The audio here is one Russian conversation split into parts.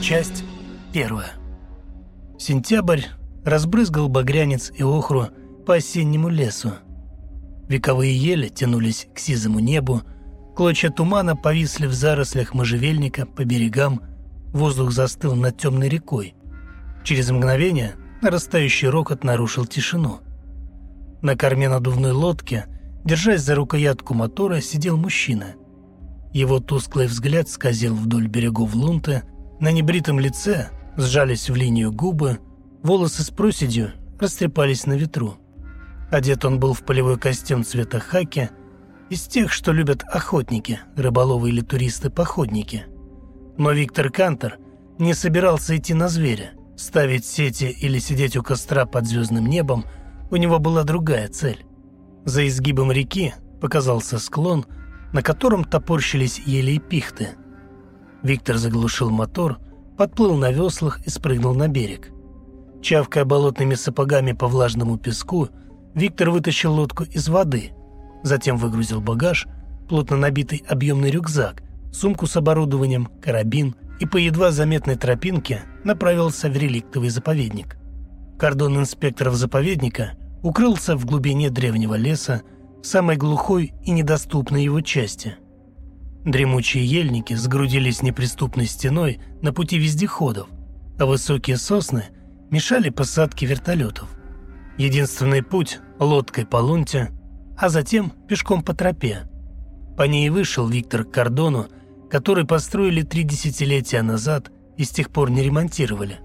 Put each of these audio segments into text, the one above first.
Часть первая. Сентябрь разбрызгал багрянец и охру по осеннему лесу. Вековые ели тянулись к сизому небу, клочья тумана повисли в зарослях можжевельника по берегам, воздух застыл над темной рекой. Через мгновение нарастающий рокот нарушил тишину. На корме надувной лодки, держась за рукоятку мотора, сидел мужчина. Его тусклый взгляд скользил вдоль берегов Лунты, на небритом лице сжались в линию губы, волосы с проседью растрепались на ветру. Одет он был в полевой костюм цвета хаки, из тех, что любят охотники, рыболовы или туристы-походники. Но Виктор Кантер не собирался идти на зверя. Ставить сети или сидеть у костра под звездным небом у него была другая цель. За изгибом реки показался склон, на котором топорщились ели и пихты. Виктор заглушил мотор, подплыл на веслах и спрыгнул на берег. Чавкая болотными сапогами по влажному песку, Виктор вытащил лодку из воды, затем выгрузил багаж, плотно набитый объемный рюкзак, сумку с оборудованием, карабин и по едва заметной тропинке направился в реликтовый заповедник. Кордон инспекторов заповедника укрылся в глубине древнего леса, самой глухой и недоступной его части. Дремучие ельники сгрудились неприступной стеной на пути вездеходов, а высокие сосны мешали посадке вертолетов. Единственный путь – лодкой по лунте, а затем пешком по тропе. По ней вышел Виктор к кордону, который построили три десятилетия назад и с тех пор не ремонтировали.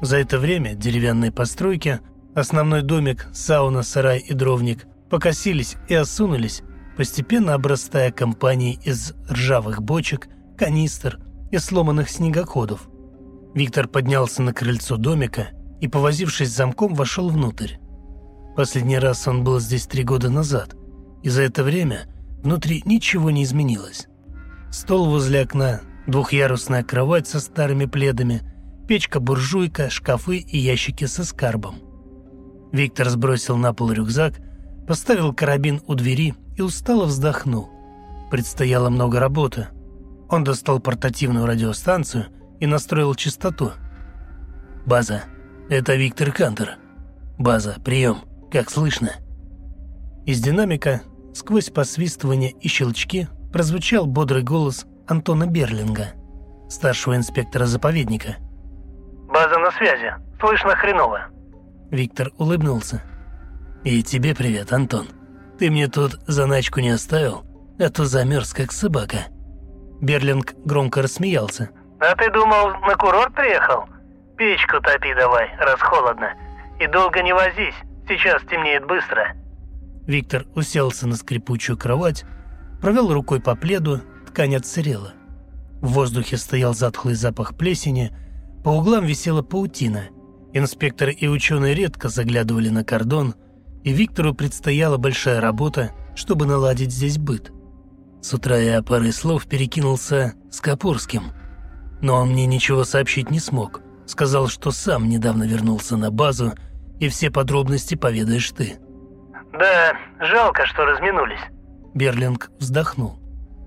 За это время деревянные постройки, основной домик, сауна, сарай и дровник покосились и осунулись, постепенно обрастая компанией из ржавых бочек, канистр и сломанных снегоходов. Виктор поднялся на крыльцо домика и, повозившись с замком, вошел внутрь. Последний раз он был здесь три года назад, и за это время внутри ничего не изменилось. Стол возле окна, двухъярусная кровать со старыми пледами, печка-буржуйка, шкафы и ящики со скарбом. Виктор сбросил на пол рюкзак, поставил карабин у двери и устало вздохнул. Предстояло много работы. Он достал портативную радиостанцию и настроил частоту. «База, это Виктор Кантер. База, прием, как слышно?» Из динамика, сквозь посвистывание и щелчки, прозвучал бодрый голос Антона Берлинга, старшего инспектора заповедника. «База на связи. Слышно хреново». Виктор улыбнулся. «И тебе привет, Антон. Ты мне тут заначку не оставил, а то замерз, как собака». Берлинг громко рассмеялся. «А ты думал, на курорт приехал? Печку топи давай, раз холодно. И долго не возись, сейчас темнеет быстро». Виктор уселся на скрипучую кровать, провел рукой по пледу, ткань отсырела. В воздухе стоял затхлый запах плесени, по углам висела паутина. Инспекторы и ученые редко заглядывали на кордон, и Виктору предстояла большая работа, чтобы наладить здесь быт. С утра я парой слов перекинулся с Капурским, но он мне ничего сообщить не смог. Сказал, что сам недавно вернулся на базу, и все подробности поведаешь ты. «Да, жалко, что разминулись». Берлинг вздохнул.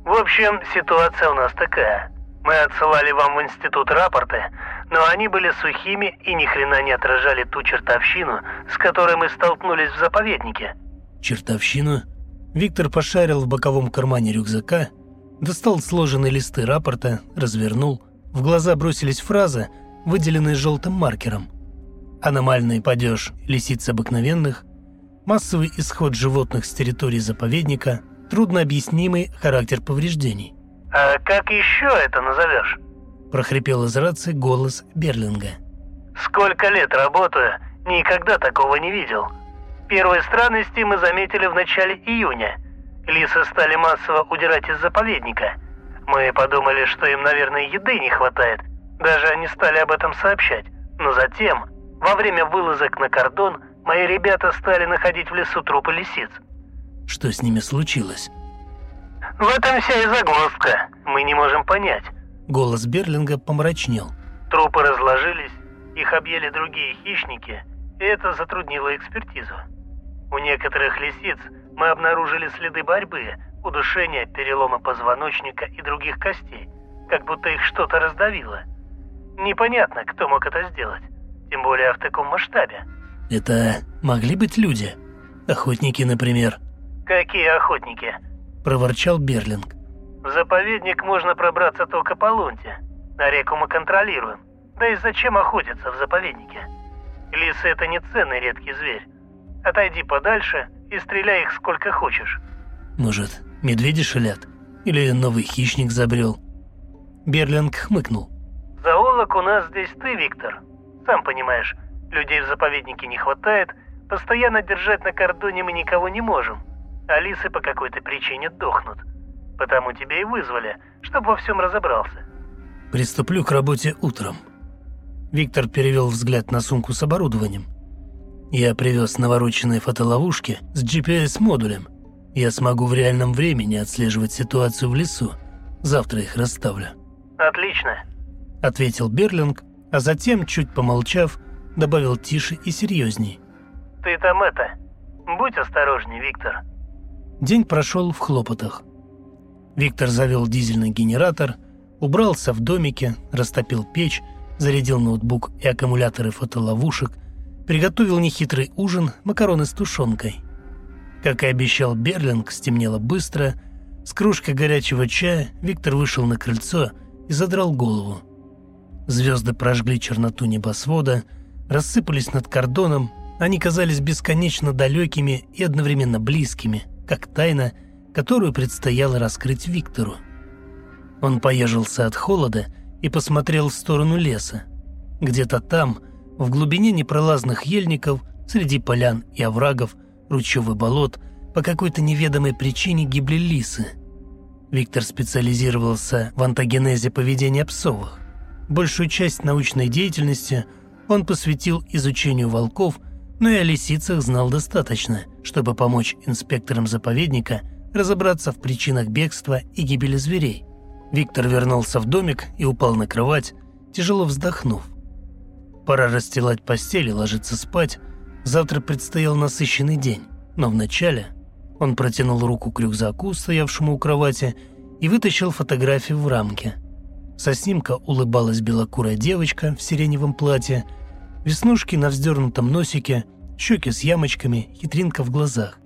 В общем, ситуация у нас такая. Мы отсылали вам в институт рапорты, но они были сухими и ни хрена не отражали ту чертовщину, с которой мы столкнулись в заповеднике. Чертовщину? Виктор пошарил в боковом кармане рюкзака, достал сложенные листы рапорта, развернул. В глаза бросились фразы, выделенные желтым маркером. Аномальный падеж лисиц обыкновенных, массовый исход животных с территории заповедника – труднообъяснимый характер повреждений. «А как еще это назовешь?» – прохрипел из рации голос Берлинга. «Сколько лет работаю, никогда такого не видел. Первые странности мы заметили в начале июня. Лисы стали массово удирать из заповедника. Мы подумали, что им, наверное, еды не хватает. Даже они стали об этом сообщать. Но затем, во время вылазок на кордон, мои ребята стали находить в лесу трупы лисиц. Что с ними случилось? В этом вся и загвоздка. Мы не можем понять. Голос Берлинга помрачнел. Трупы разложились, их объели другие хищники, и это затруднило экспертизу. У некоторых лисиц мы обнаружили следы борьбы, удушения, перелома позвоночника и других костей, как будто их что-то раздавило. Непонятно, кто мог это сделать. Тем более в таком масштабе. Это могли быть люди? Охотники, например? Какие охотники? Проворчал Берлинг. В заповедник можно пробраться только по лунте. На реку мы контролируем. Да и зачем охотиться в заповеднике? Лисы это не ценный редкий зверь. Отойди подальше и стреляй их сколько хочешь. Может, медведи шалят? Или новый хищник забрел? Берлинг хмыкнул. Зоолог у нас здесь ты, Виктор. Сам понимаешь, людей в заповеднике не хватает, постоянно держать на кордоне мы никого не можем. А лисы по какой-то причине дохнут. Потому тебя и вызвали, чтобы во всем разобрался. Приступлю к работе утром. Виктор перевел взгляд на сумку с оборудованием. Я привез навороченные фотоловушки с GPS-модулем. Я смогу в реальном времени отслеживать ситуацию в лесу. Завтра их расставлю. Отлично. Ответил Берлинг, а затем, чуть помолчав, добавил тише и серьезней. Ты там это... Будь осторожней, Виктор. День прошел в хлопотах. Виктор завел дизельный генератор, убрался в домике, растопил печь, зарядил ноутбук и аккумуляторы фотоловушек, приготовил нехитрый ужин макароны с тушенкой. Как и обещал Берлинг, стемнело быстро. С кружкой горячего чая Виктор вышел на крыльцо и задрал голову. Звезды прожгли черноту небосвода, рассыпались над кордоном, они казались бесконечно далекими и одновременно близкими, как тайна, которую предстояло раскрыть Виктору. Он поежился от холода и посмотрел в сторону леса. Где-то там, в глубине непролазных ельников, среди полян и оврагов, ручьев и болот, по какой-то неведомой причине гибли лисы. Виктор специализировался в антогенезе поведения псовых. Большую часть научной деятельности он посвятил изучению волков, но и о лисицах знал достаточно, чтобы помочь инспекторам заповедника разобраться в причинах бегства и гибели зверей. Виктор вернулся в домик и упал на кровать, тяжело вздохнув. Пора расстилать постель и ложиться спать. Завтра предстоял насыщенный день, но вначале он протянул руку к рюкзаку, стоявшему у кровати, и вытащил фотографию в рамке. Со снимка улыбалась белокурая девочка в сиреневом платье, веснушки на вздернутом носике, щеки с ямочками, хитринка в глазах.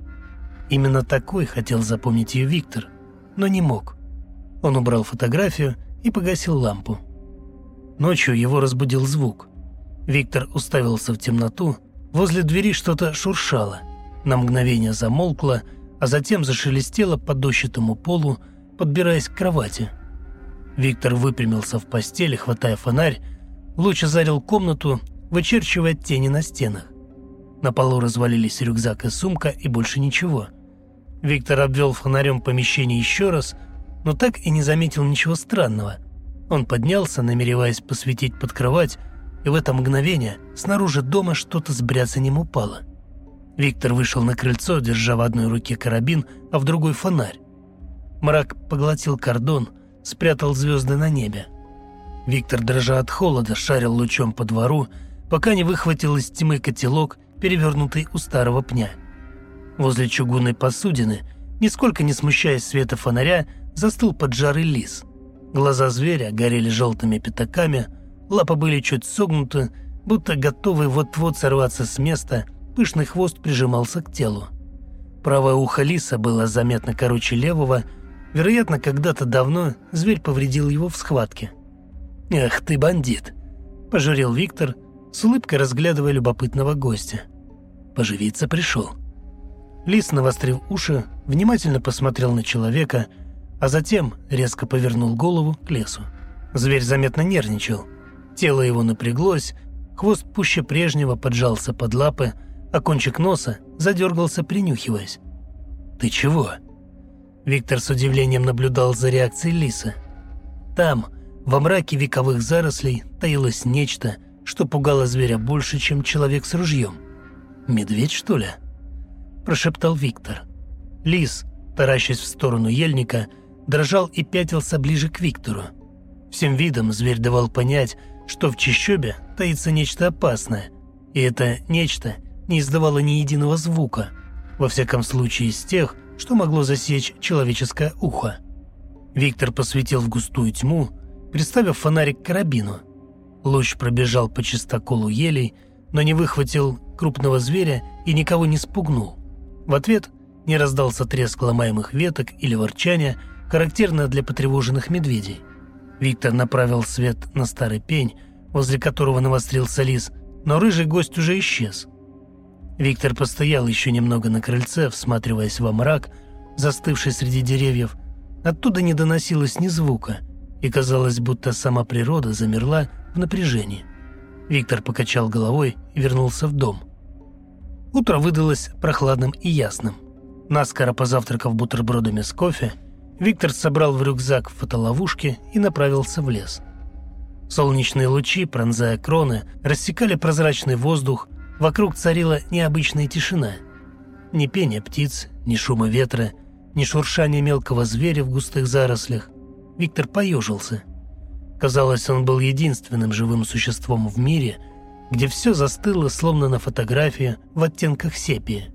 Именно такой хотел запомнить ее Виктор, но не мог – он убрал фотографию и погасил лампу. Ночью его разбудил звук. Виктор уставился в темноту. Возле двери что-то шуршало. На мгновение замолкло, а затем зашелестело по дощатому полу, подбираясь к кровати. Виктор выпрямился в постели, хватая фонарь. Луч озарил комнату, вычерчивая тени на стенах. На полу развалились рюкзак и сумка, и больше ничего. Виктор обвел фонарем помещение еще раз – но так и не заметил ничего странного. Он поднялся, намереваясь посветить под кровать, и в это мгновение снаружи дома что-то с бряцанием упало. Виктор вышел на крыльцо, держа в одной руке карабин, а в другой фонарь. Мрак поглотил кордон, спрятал звезды на небе. Виктор, дрожа от холода, шарил лучом по двору, пока не выхватил из тьмы котелок, перевернутый у старого пня. Возле чугунной посудины, нисколько не смущаясь света фонаря, застыл под жарой лис. Глаза зверя горели желтыми пятаками, лапы были чуть согнуты, будто готовый вот-вот сорваться с места, пышный хвост прижимался к телу. Правое ухо лиса было заметно короче левого, вероятно, когда-то давно зверь повредил его в схватке. «Эх ты, бандит!» – пожурил Виктор, с улыбкой разглядывая любопытного гостя. Поживиться пришел. Лис, навострив уши, внимательно посмотрел на человека – а затем резко повернул голову к лесу. Зверь заметно нервничал. Тело его напряглось, хвост пуще прежнего поджался под лапы, а кончик носа задергался, принюхиваясь. «Ты чего?» Виктор с удивлением наблюдал за реакцией лиса. Там, во мраке вековых зарослей, таилось нечто, что пугало зверя больше, чем человек с ружьем. «Медведь, что ли?» – прошептал Виктор. Лис, таращась в сторону ельника, – дрожал и пятился ближе к Виктору. Всем видом зверь давал понять, что в чащобе таится нечто опасное, и это нечто не издавало ни единого звука, во всяком случае из тех, что могло засечь человеческое ухо. Виктор посветил в густую тьму, приставив фонарик к карабину. Луч пробежал по чистоколу елей, но не выхватил крупного зверя и никого не спугнул. В ответ не раздался треск ломаемых веток или ворчание, характерное для потревоженных медведей. Виктор направил свет на старый пень, возле которого навострился лис, но рыжий гость уже исчез. Виктор постоял еще немного на крыльце, всматриваясь во мрак, застывший среди деревьев. Оттуда не доносилось ни звука, и казалось, будто сама природа замерла в напряжении. Виктор покачал головой и вернулся в дом. Утро выдалось прохладным и ясным. Наскоро позавтракав бутербродами с кофе, Виктор собрал в рюкзак фотоловушки и направился в лес. Солнечные лучи, пронзая кроны, рассекали прозрачный воздух, вокруг царила необычная тишина. Ни пения птиц, ни шума ветра, ни шуршания мелкого зверя в густых зарослях. Виктор поежился. Казалось, он был единственным живым существом в мире, где все застыло, словно на фотографии в оттенках сепии.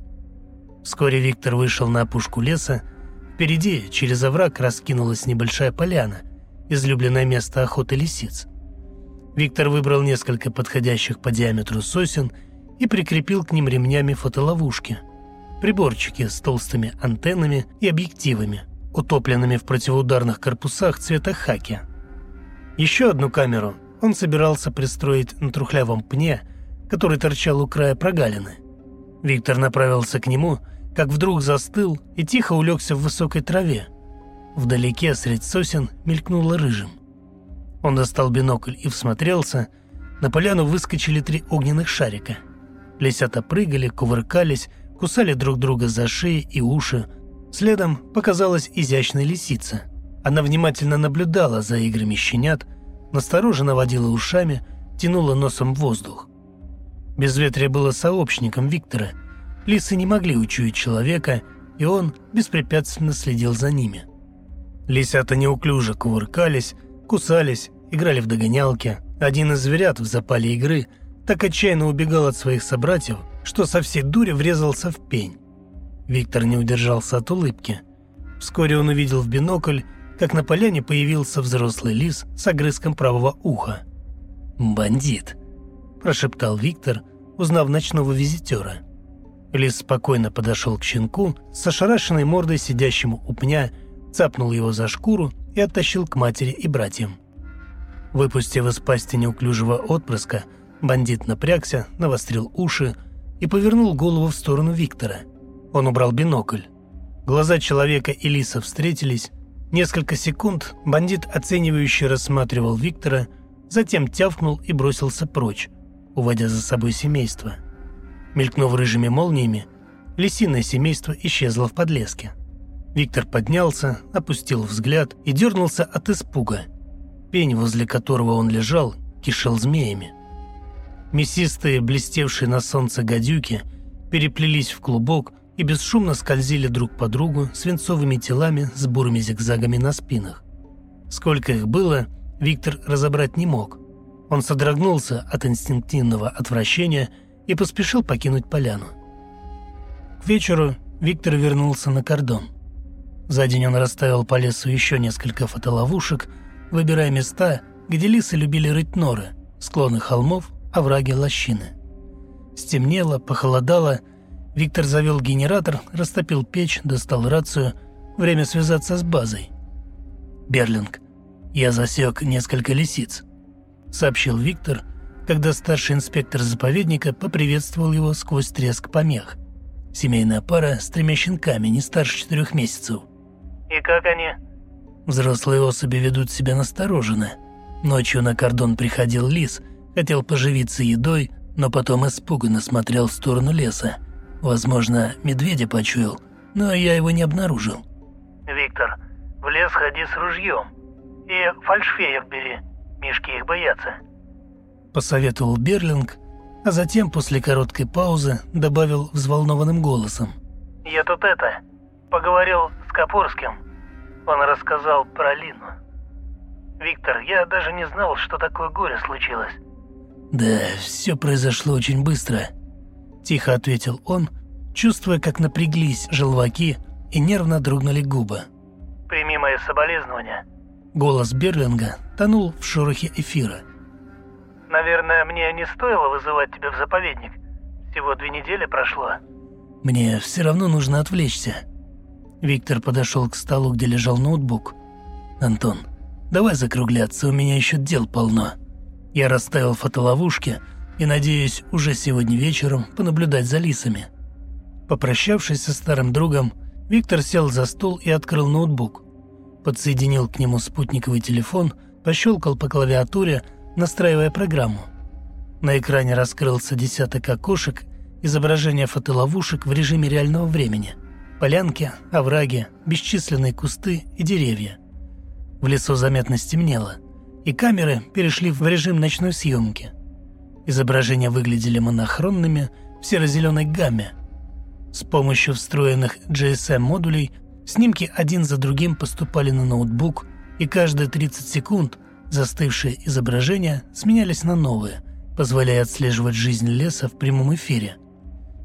Вскоре Виктор вышел на опушку леса, Впереди, через овраг, раскинулась небольшая поляна, излюбленное место охоты лисиц. Виктор выбрал несколько подходящих по диаметру сосен и прикрепил к ним ремнями фотоловушки. Приборчики с толстыми антеннами и объективами, утопленными в противоударных корпусах цвета хаки. Еще одну камеру он собирался пристроить на трухлявом пне, который торчал у края прогалины. Виктор направился к нему – как вдруг застыл и тихо улегся в высокой траве. Вдалеке, средь сосен, мелькнуло рыжим. Он достал бинокль и всмотрелся. На поляну выскочили три огненных шарика. Лисята прыгали, кувыркались, кусали друг друга за шеи и уши. Следом показалась изящная лисица. Она внимательно наблюдала за играми щенят, настороженно водила ушами, тянула носом в воздух. Безветрие было сообщником Виктора – Лисы не могли учуять человека, и он беспрепятственно следил за ними. Лисята неуклюже кувыркались, кусались, играли в догонялки. Один из зверят в запале игры так отчаянно убегал от своих собратьев, что со всей дури врезался в пень. Виктор не удержался от улыбки. Вскоре он увидел в бинокль, как на поляне появился взрослый лис с огрызком правого уха. «Бандит», – прошептал Виктор, узнав ночного визитера. Лис спокойно подошел к щенку с ошарашенной мордой сидящему у пня, цапнул его за шкуру и оттащил к матери и братьям. Выпустив из пасти неуклюжего отпрыска, бандит напрягся, навострил уши и повернул голову в сторону Виктора. Он убрал бинокль. Глаза человека и лиса встретились. Несколько секунд бандит оценивающе рассматривал Виктора, затем тявкнул и бросился прочь, уводя за собой семейство – Мелькнув рыжими молниями, лисиное семейство исчезло в подлеске. Виктор поднялся, опустил взгляд и дернулся от испуга. Пень, возле которого он лежал, кишел змеями. Мясистые, блестевшие на солнце гадюки, переплелись в клубок и бесшумно скользили друг по другу свинцовыми телами с бурыми зигзагами на спинах. Сколько их было, Виктор разобрать не мог. Он содрогнулся от инстинктивного отвращения – и поспешил покинуть поляну. К вечеру Виктор вернулся на кордон. За день он расставил по лесу еще несколько фотоловушек, выбирая места, где лисы любили рыть норы, склоны холмов, овраги лощины. Стемнело, похолодало, Виктор завел генератор, растопил печь, достал рацию, время связаться с базой. «Берлинг, я засек несколько лисиц», — сообщил Виктор, — когда старший инспектор заповедника поприветствовал его сквозь треск помех. Семейная пара с тремя щенками, не старше четырех месяцев. «И как они?» Взрослые особи ведут себя настороженно. Ночью на кордон приходил лис, хотел поживиться едой, но потом испуганно смотрел в сторону леса. Возможно, медведя почуял, но я его не обнаружил. «Виктор, в лес ходи с ружьем. И фальшфеев бери. Мишки их боятся посоветовал Берлинг, а затем после короткой паузы добавил взволнованным голосом. «Я тут это, поговорил с Капурским. Он рассказал про Лину. Виктор, я даже не знал, что такое горе случилось». «Да, все произошло очень быстро», – тихо ответил он, чувствуя, как напряглись желваки и нервно дрогнули губы. «Прими мои соболезнования». Голос Берлинга тонул в шорохе эфира – Наверное, мне не стоило вызывать тебя в заповедник. Всего две недели прошло. Мне все равно нужно отвлечься. Виктор подошел к столу, где лежал ноутбук. «Антон, давай закругляться, у меня еще дел полно». Я расставил фотоловушки и надеюсь уже сегодня вечером понаблюдать за лисами. Попрощавшись со старым другом, Виктор сел за стол и открыл ноутбук. Подсоединил к нему спутниковый телефон, пощелкал по клавиатуре, настраивая программу. На экране раскрылся десяток окошек, изображение фотоловушек в режиме реального времени. Полянки, овраги, бесчисленные кусты и деревья. В лесу заметно стемнело, и камеры перешли в режим ночной съемки. Изображения выглядели монохронными в серо-зеленой гамме – с помощью встроенных GSM-модулей снимки один за другим поступали на ноутбук, и каждые 30 секунд застывшие изображения сменялись на новые, позволяя отслеживать жизнь леса в прямом эфире.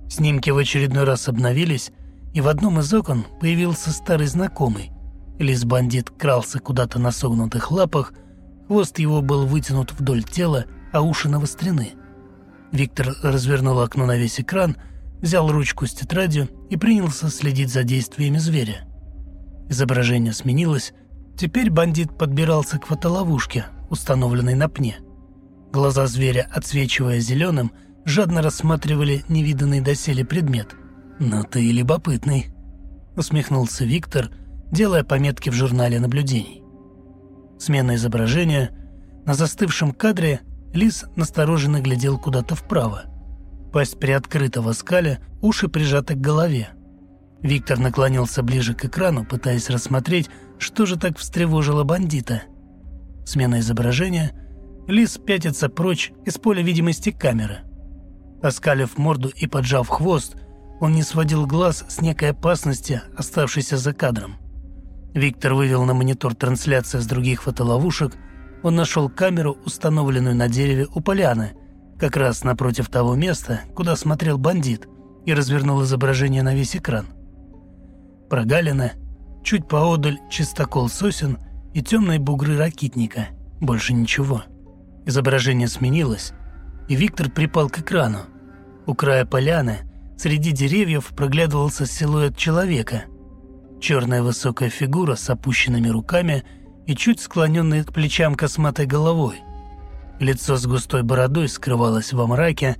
Снимки в очередной раз обновились, и в одном из окон появился старый знакомый. Лис-бандит крался куда-то на согнутых лапах, хвост его был вытянут вдоль тела, а уши навострены. Виктор развернул окно на весь экран – взял ручку с тетрадью и принялся следить за действиями зверя. Изображение сменилось. Теперь бандит подбирался к фотоловушке, установленной на пне. Глаза зверя, отсвечивая зеленым, жадно рассматривали невиданный доселе предмет. «Ну ты и любопытный», — усмехнулся Виктор, делая пометки в журнале наблюдений. Смена изображения. На застывшем кадре лис настороженно глядел куда-то вправо. Пасть приоткрыта в оскале, уши прижаты к голове. Виктор наклонился ближе к экрану, пытаясь рассмотреть, что же так встревожило бандита. Смена изображения. Лис пятится прочь из поля видимости камеры. Оскалив морду и поджав хвост, он не сводил глаз с некой опасности, оставшейся за кадром. Виктор вывел на монитор трансляцию с других фотоловушек. Он нашел камеру, установленную на дереве у поляны, как раз напротив того места, куда смотрел бандит, и развернул изображение на весь экран. Прогалина, чуть поодаль чистокол сосен и темные бугры ракитника. Больше ничего. Изображение сменилось, и Виктор припал к экрану. У края поляны среди деревьев проглядывался силуэт человека. Черная высокая фигура с опущенными руками и чуть склоненной к плечам косматой головой – Лицо с густой бородой скрывалось во мраке,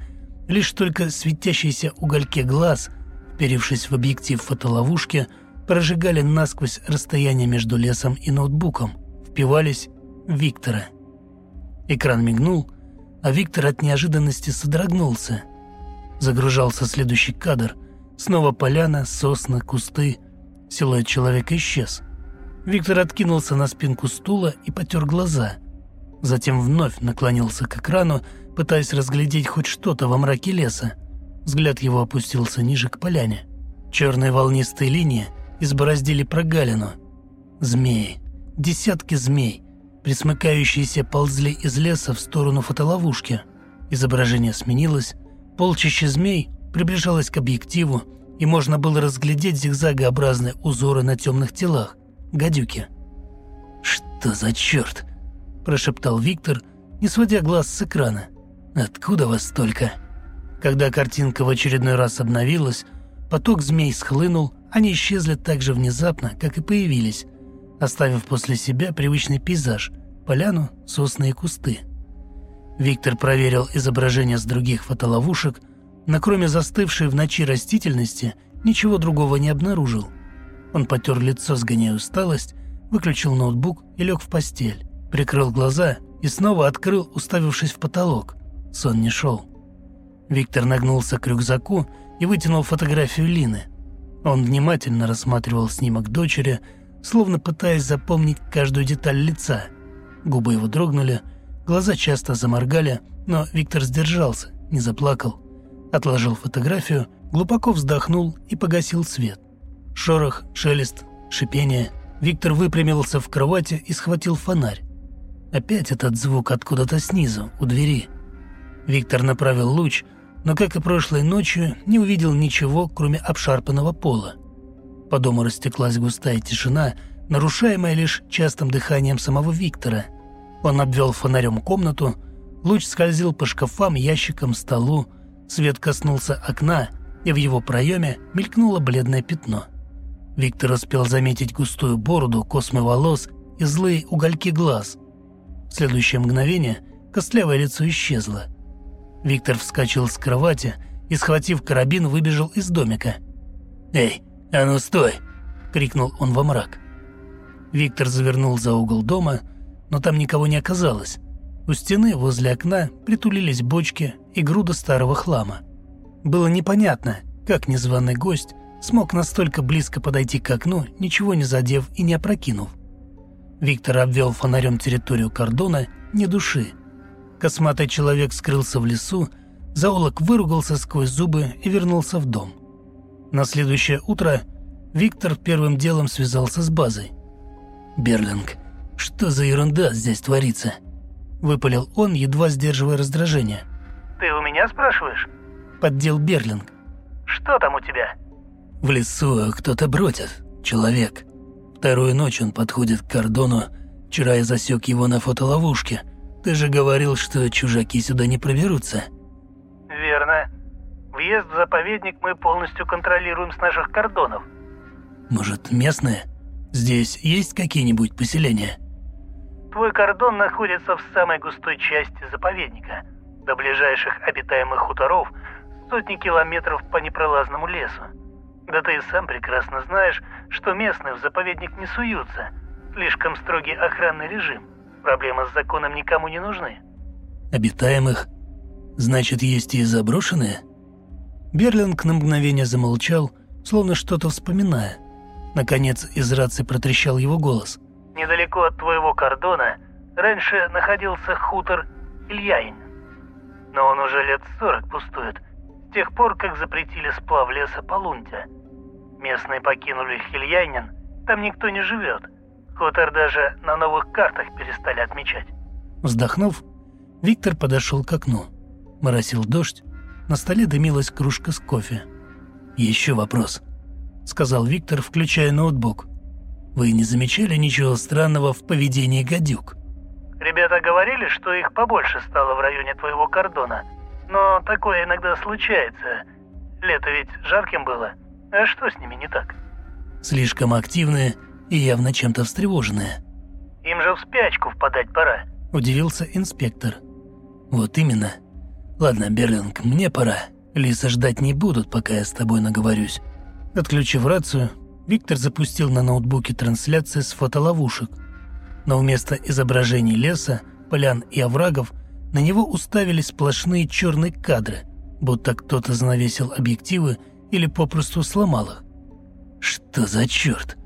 лишь только светящиеся угольки глаз, вперившись в объектив фотоловушки, прожигали насквозь расстояние между лесом и ноутбуком, впивались в Виктора. Экран мигнул, а Виктор от неожиданности содрогнулся. Загружался следующий кадр. Снова поляна, сосны, кусты. Силуэт человека исчез. Виктор откинулся на спинку стула и потер глаза – Затем вновь наклонился к экрану, пытаясь разглядеть хоть что-то во мраке леса. Взгляд его опустился ниже к поляне. Черные волнистые линии избороздили прогалину. Змеи. Десятки змей, присмыкающиеся, ползли из леса в сторону фотоловушки. Изображение сменилось. Полчище змей приближалось к объективу, и можно было разглядеть зигзагообразные узоры на темных телах. Гадюки. «Что за черт?» – прошептал Виктор, не сводя глаз с экрана. «Откуда вас столько?» Когда картинка в очередной раз обновилась, поток змей схлынул, они исчезли так же внезапно, как и появились, оставив после себя привычный пейзаж – поляну, сосны и кусты. Виктор проверил изображения с других фотоловушек, но кроме застывшей в ночи растительности ничего другого не обнаружил. Он потер лицо, сгоняя усталость, выключил ноутбук и лег в постель прикрыл глаза и снова открыл, уставившись в потолок. Сон не шел. Виктор нагнулся к рюкзаку и вытянул фотографию Лины. Он внимательно рассматривал снимок дочери, словно пытаясь запомнить каждую деталь лица. Губы его дрогнули, глаза часто заморгали, но Виктор сдержался, не заплакал. Отложил фотографию, глубоко вздохнул и погасил свет. Шорох, шелест, шипение. Виктор выпрямился в кровати и схватил фонарь. Опять этот звук откуда-то снизу, у двери. Виктор направил луч, но, как и прошлой ночью, не увидел ничего, кроме обшарпанного пола. По дому растеклась густая тишина, нарушаемая лишь частым дыханием самого Виктора. Он обвел фонарем комнату, Луч скользил по шкафам, ящикам, столу. Свет коснулся окна, и в его проеме мелькнуло бледное пятно. Виктор успел заметить густую бороду, космы волос и злые угольки глаз. В следующее мгновение костлявое лицо исчезло. Виктор вскочил с кровати и, схватив карабин, выбежал из домика. «Эй, а ну стой!» – крикнул он во мрак. Виктор завернул за угол дома, но там никого не оказалось. У стены возле окна притулились бочки и груда старого хлама. Было непонятно, как незваный гость смог настолько близко подойти к окну, ничего не задев и не опрокинув. Виктор обвел фонарем территорию кордона, не души. Косматый человек скрылся в лесу, Заулок выругался сквозь зубы и вернулся в дом. На следующее утро Виктор первым делом связался с базой. «Берлинг, что за ерунда здесь творится?» Выпалил он, едва сдерживая раздражение. «Ты у меня спрашиваешь?» Поддел Берлинг. «Что там у тебя?» В лесу кто-то бродит. Человек. Вторую ночь он подходит к кордону. Вчера я засек его на фотоловушке. Ты же говорил, что чужаки сюда не проберутся. Верно. Въезд в заповедник мы полностью контролируем с наших кордонов. Может, местные? Здесь есть какие-нибудь поселения? Твой кордон находится в самой густой части заповедника. До ближайших обитаемых хуторов сотни километров по непролазному лесу. Да ты и сам прекрасно знаешь, что местные в заповедник не суются. Слишком строгий охранный режим. Проблемы с законом никому не нужны. Обитаемых? Значит, есть и заброшенные? Берлинг на мгновение замолчал, словно что-то вспоминая. Наконец из рации протрещал его голос. «Недалеко от твоего кордона раньше находился хутор Ильяин. Но он уже лет сорок пустует, с тех пор, как запретили сплав леса Полунтя. Местные покинули Хильянин, там никто не живет. Хутор даже на новых картах перестали отмечать. Вздохнув, Виктор подошел к окну. Моросил дождь, на столе дымилась кружка с кофе. «Еще вопрос», — сказал Виктор, включая ноутбук. «Вы не замечали ничего странного в поведении гадюк?» «Ребята говорили, что их побольше стало в районе твоего кордона. Но такое иногда случается. Лето ведь жарким было. А что с ними не так? Слишком активные и явно чем-то встревоженные. Им же в спячку впадать пора. Удивился инспектор. Вот именно. Ладно, Берлинг, мне пора. Лиса ждать не будут, пока я с тобой наговорюсь. Отключив рацию, Виктор запустил на ноутбуке трансляции с фотоловушек. Но вместо изображений леса, полян и оврагов на него уставились сплошные черные кадры, будто кто-то занавесил объективы или попросту сломал их. Что за черт?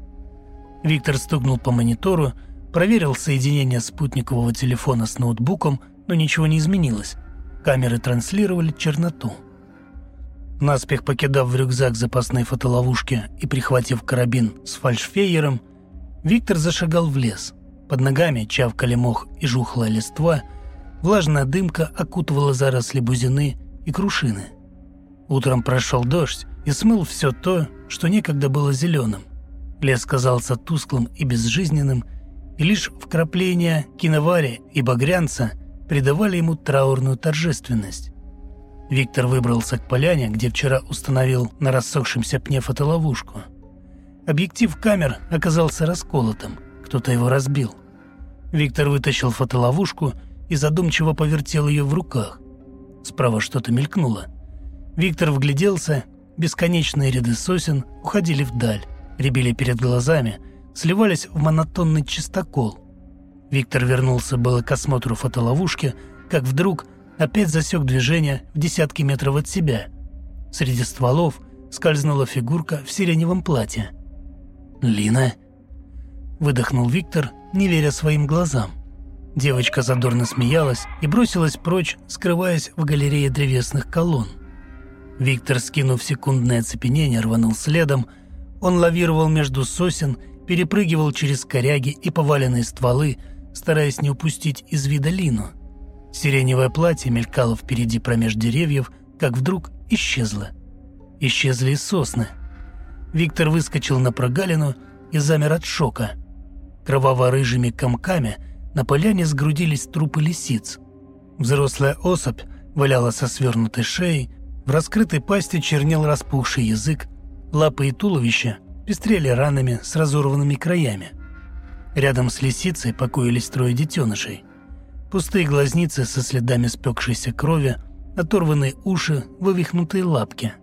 Виктор стукнул по монитору, проверил соединение спутникового телефона с ноутбуком, но ничего не изменилось. Камеры транслировали черноту. Наспех покидав в рюкзак запасные фотоловушки и прихватив карабин с фальшфейером, Виктор зашагал в лес. Под ногами чавкали мох и жухлая листва, влажная дымка окутывала заросли бузины и крушины. Утром прошел дождь, и смыл все то, что некогда было зеленым. Лес казался тусклым и безжизненным, и лишь вкрапления киновари и багрянца придавали ему траурную торжественность. Виктор выбрался к поляне, где вчера установил на рассохшемся пне фотоловушку. Объектив камер оказался расколотым, кто-то его разбил. Виктор вытащил фотоловушку и задумчиво повертел ее в руках. Справа что-то мелькнуло. Виктор вгляделся Бесконечные ряды сосен уходили вдаль, рябили перед глазами, сливались в монотонный чистокол. Виктор вернулся было к осмотру фотоловушки, как вдруг опять засек движение в десятки метров от себя. Среди стволов скользнула фигурка в сиреневом платье. «Лина?» Выдохнул Виктор, не веря своим глазам. Девочка задорно смеялась и бросилась прочь, скрываясь в галерее древесных колонн. Виктор, скинув секундное оцепенение, рванул следом. Он лавировал между сосен, перепрыгивал через коряги и поваленные стволы, стараясь не упустить из вида Лину. Сиреневое платье мелькало впереди промеж деревьев, как вдруг исчезло. Исчезли и сосны. Виктор выскочил на прогалину и замер от шока. Кроваво-рыжими комками на поляне сгрудились трупы лисиц. Взрослая особь валялась со свернутой шеей, в раскрытой пасти чернел распухший язык, лапы и туловище пестрели ранами с разорванными краями. Рядом с лисицей покоились трое детенышей. Пустые глазницы со следами спекшейся крови, оторванные уши, вывихнутые лапки.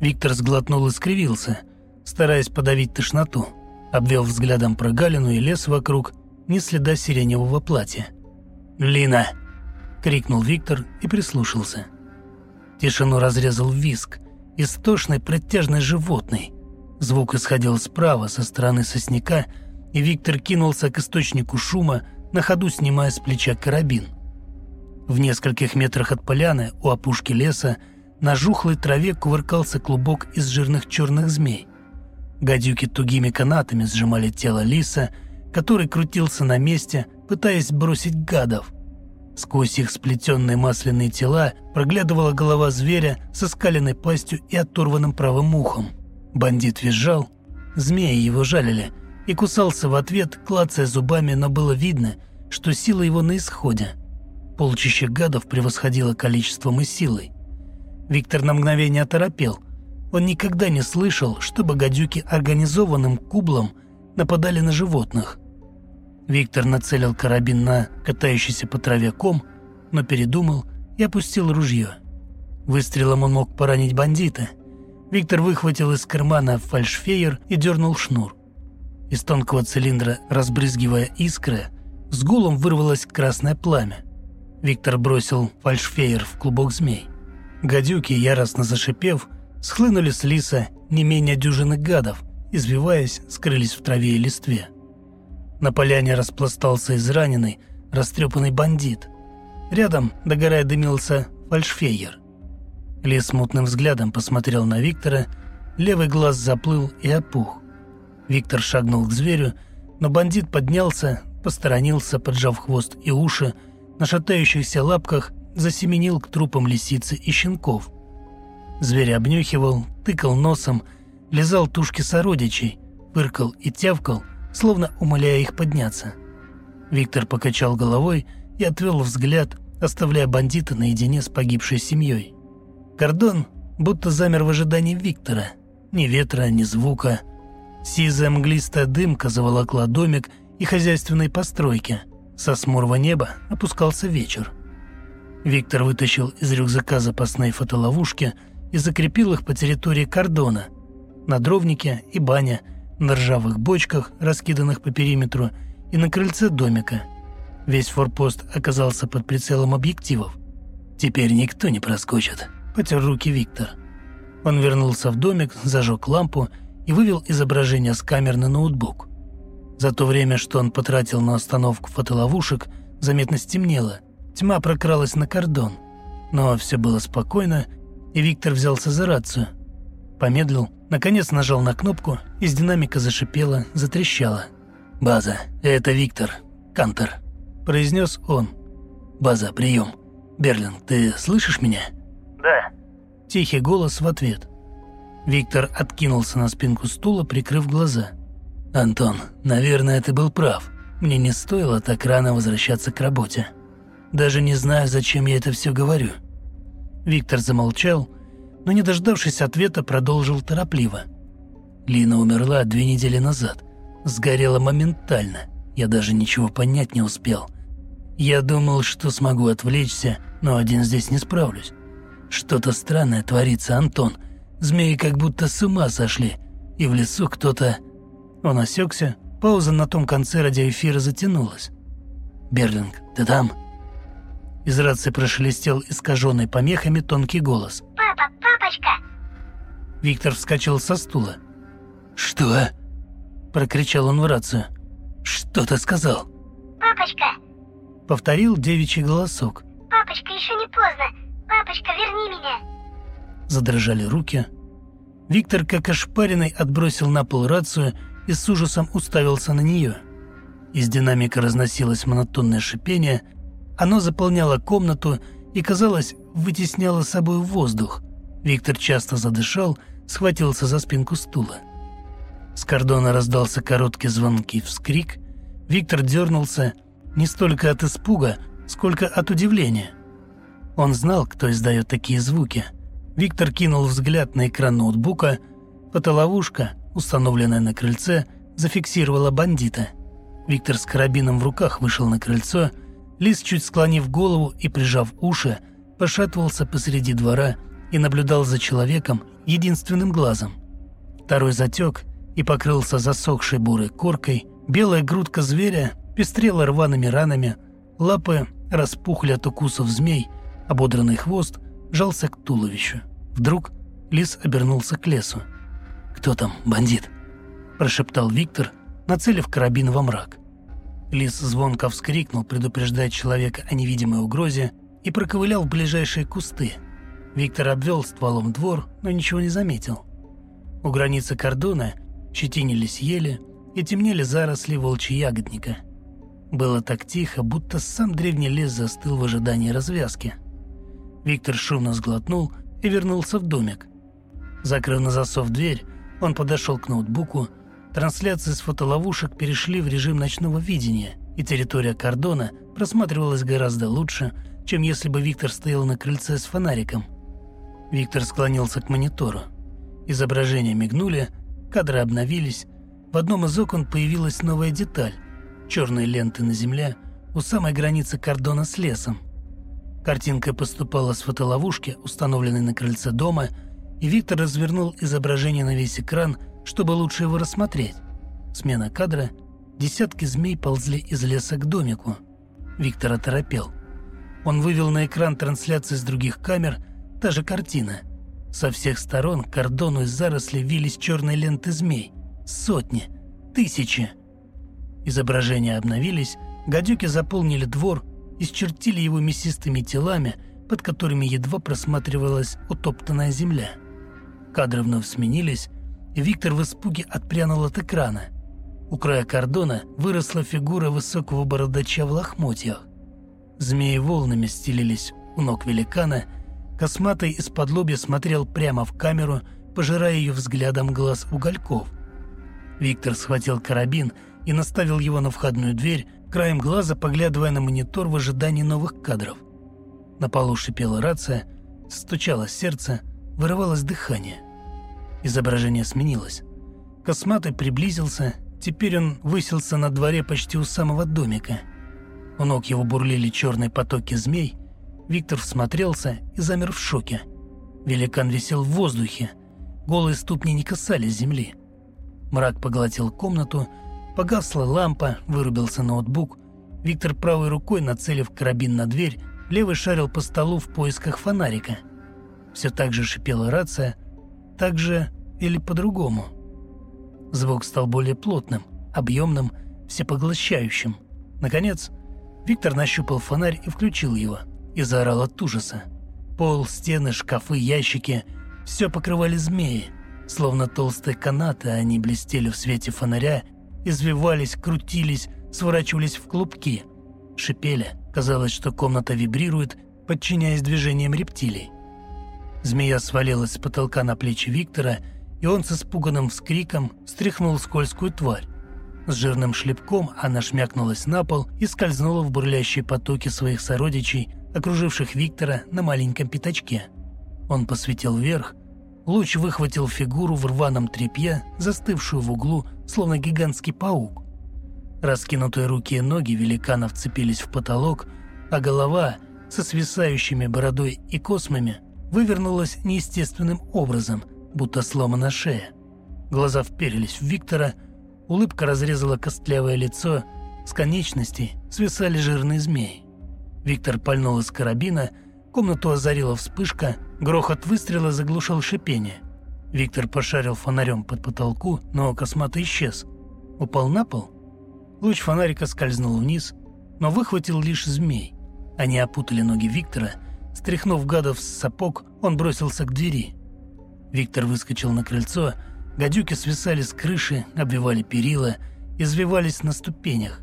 Виктор сглотнул и скривился, стараясь подавить тошноту. Обвел взглядом прогалину и лес вокруг, ни следа сиреневого платья. «Лина!» — крикнул Виктор и прислушался. Тишину разрезал виск, истошный протяжный животный. Звук исходил справа, со стороны сосняка, и Виктор кинулся к источнику шума, на ходу снимая с плеча карабин. В нескольких метрах от поляны, у опушки леса, на жухлой траве кувыркался клубок из жирных черных змей. Гадюки тугими канатами сжимали тело лиса, который крутился на месте, пытаясь бросить гадов. Сквозь их сплетенные масляные тела проглядывала голова зверя со скаленной пастью и оторванным правым ухом. Бандит визжал, змеи его жалили, и кусался в ответ, клацая зубами, но было видно, что сила его на исходе. Полчище гадов превосходило количеством и силой. Виктор на мгновение оторопел. Он никогда не слышал, чтобы гадюки организованным кублом нападали на животных – Виктор нацелил карабин на катающийся по траве ком, но передумал и опустил ружье. Выстрелом он мог поранить бандита. Виктор выхватил из кармана фальшфейер и дернул шнур. Из тонкого цилиндра, разбрызгивая искры, с гулом вырвалось красное пламя. Виктор бросил фальшфейер в клубок змей. Гадюки, яростно зашипев, схлынули с лиса не менее дюжины гадов, извиваясь, скрылись в траве и листве. На поляне распластался израненный, растрепанный бандит. Рядом, догорая, дымился фальшфейер. Лис мутным взглядом посмотрел на Виктора, левый глаз заплыл и опух. Виктор шагнул к зверю, но бандит поднялся, посторонился, поджав хвост и уши, на шатающихся лапках засеменил к трупам лисицы и щенков. Зверь обнюхивал, тыкал носом, лизал тушки сородичей, пыркал и тявкал – словно умоляя их подняться. Виктор покачал головой и отвел взгляд, оставляя бандита наедине с погибшей семьей. Кордон будто замер в ожидании Виктора. Ни ветра, ни звука. Сизая мглистая дымка заволокла домик и хозяйственные постройки. Со смурва неба опускался вечер. Виктор вытащил из рюкзака запасные фотоловушки и закрепил их по территории кордона. На дровнике и баня – на ржавых бочках, раскиданных по периметру, и на крыльце домика. Весь форпост оказался под прицелом объективов. «Теперь никто не проскочит», – потер руки Виктор. Он вернулся в домик, зажег лампу и вывел изображение с камер на ноутбук. За то время, что он потратил на остановку фотоловушек, заметно стемнело. Тьма прокралась на кордон. Но все было спокойно, и Виктор взялся за рацию. Помедлил, наконец нажал на кнопку, из динамика зашипело, затрещало. «База, это Виктор, Кантер», – произнес он. «База, прием. Берлин, ты слышишь меня?» «Да». Тихий голос в ответ. Виктор откинулся на спинку стула, прикрыв глаза. «Антон, наверное, ты был прав. Мне не стоило так рано возвращаться к работе. Даже не знаю, зачем я это все говорю». Виктор замолчал, но, не дождавшись ответа, продолжил торопливо. Лина умерла две недели назад. Сгорела моментально. Я даже ничего понять не успел. Я думал, что смогу отвлечься, но один здесь не справлюсь. Что-то странное творится, Антон. Змеи как будто с ума сошли. И в лесу кто-то... Он осекся. Пауза на том конце радиоэфира затянулась. «Берлинг, ты там?» Из рации прошелестел искаженный помехами тонкий голос. «Папа, папочка!» Виктор вскочил со стула. «Что?» – прокричал он в рацию. «Что ты сказал?» «Папочка!» – повторил девичий голосок. «Папочка, еще не поздно! Папочка, верни меня!» Задрожали руки. Виктор, как ошпаренный, отбросил на пол рацию и с ужасом уставился на нее. Из динамика разносилось монотонное шипение – оно заполняло комнату и, казалось, вытесняло собой воздух. Виктор часто задышал, схватился за спинку стула. С кордона раздался короткий звонкий вскрик. Виктор дернулся не столько от испуга, сколько от удивления. Он знал, кто издает такие звуки. Виктор кинул взгляд на экран ноутбука. Фотоловушка, установленная на крыльце, зафиксировала бандита. Виктор с карабином в руках вышел на крыльцо. Лис, чуть склонив голову и прижав уши, пошатывался посреди двора и наблюдал за человеком единственным глазом. Второй затек и покрылся засохшей бурой коркой. Белая грудка зверя пестрела рваными ранами, лапы распухли от укусов змей, ободранный хвост жался к туловищу. Вдруг лис обернулся к лесу. «Кто там, бандит?» – прошептал Виктор, нацелив карабин во мрак. Лис звонко вскрикнул, предупреждая человека о невидимой угрозе, и проковылял в ближайшие кусты. Виктор обвел стволом двор, но ничего не заметил. У границы кордона щетинились ели и темнели заросли волчья-ягодника. Было так тихо, будто сам древний лес застыл в ожидании развязки. Виктор шумно сглотнул и вернулся в домик. Закрыв на засов дверь, он подошел к ноутбуку. Трансляции с фотоловушек перешли в режим ночного видения, и территория кордона просматривалась гораздо лучше, чем если бы Виктор стоял на крыльце с фонариком. Виктор склонился к монитору. Изображения мигнули, кадры обновились. В одном из окон появилась новая деталь – черные ленты на земле у самой границы кордона с лесом. Картинка поступала с фотоловушки, установленной на крыльце дома, и Виктор развернул изображение на весь экран, чтобы лучше его рассмотреть. Смена кадра. Десятки змей ползли из леса к домику. Виктор оторопел. Он вывел на экран трансляции с других камер, та же картина. Со всех сторон к кордону из зарослей вились черные ленты змей. Сотни, тысячи. Изображения обновились, гадюки заполнили двор, исчертили его мясистыми телами, под которыми едва просматривалась утоптанная земля. Кадры вновь сменились, и Виктор в испуге отпрянул от экрана. У края кордона выросла фигура высокого бородача в лохмотьях. Змеи волнами стелились у ног великана, косматый из-под лобья смотрел прямо в камеру, пожирая ее взглядом глаз угольков. Виктор схватил карабин и наставил его на входную дверь, краем глаза поглядывая на монитор в ожидании новых кадров. На полу шипела рация, стучало сердце, вырывалось дыхание. Изображение сменилось. Косматый приблизился, теперь он высился на дворе почти у самого домика. У ног его бурлили черные потоки змей. Виктор всмотрелся и замер в шоке. Великан висел в воздухе, голые ступни не касались земли. Мрак поглотил комнату, Погасла лампа, вырубился ноутбук. Виктор правой рукой, нацелив карабин на дверь, левый шарил по столу в поисках фонарика. Все так же шипела рация, так же или по-другому. Звук стал более плотным, объемным, всепоглощающим. Наконец, Виктор нащупал фонарь и включил его, и заорал от ужаса. Пол, стены, шкафы, ящики – все покрывали змеи. Словно толстые канаты, они блестели в свете фонаря извивались, крутились, сворачивались в клубки. Шипели. Казалось, что комната вибрирует, подчиняясь движениям рептилий. Змея свалилась с потолка на плечи Виктора, и он с испуганным вскриком стряхнул скользкую тварь. С жирным шлепком она шмякнулась на пол и скользнула в бурлящие потоки своих сородичей, окруживших Виктора на маленьком пятачке. Он посветил вверх, Луч выхватил фигуру в рваном тряпье, застывшую в углу, словно гигантский паук. Раскинутые руки и ноги великана вцепились в потолок, а голова со свисающими бородой и космами вывернулась неестественным образом, будто сломана шея. Глаза вперились в Виктора, улыбка разрезала костлявое лицо, с конечностей свисали жирные змеи. Виктор пальнул из карабина, комнату озарила вспышка – Грохот выстрела заглушил шипение. Виктор пошарил фонарем под потолку, но косматый исчез. Упал на пол. Луч фонарика скользнул вниз, но выхватил лишь змей. Они опутали ноги Виктора. Стряхнув гадов с сапог, он бросился к двери. Виктор выскочил на крыльцо. Гадюки свисали с крыши, обвивали перила, извивались на ступенях.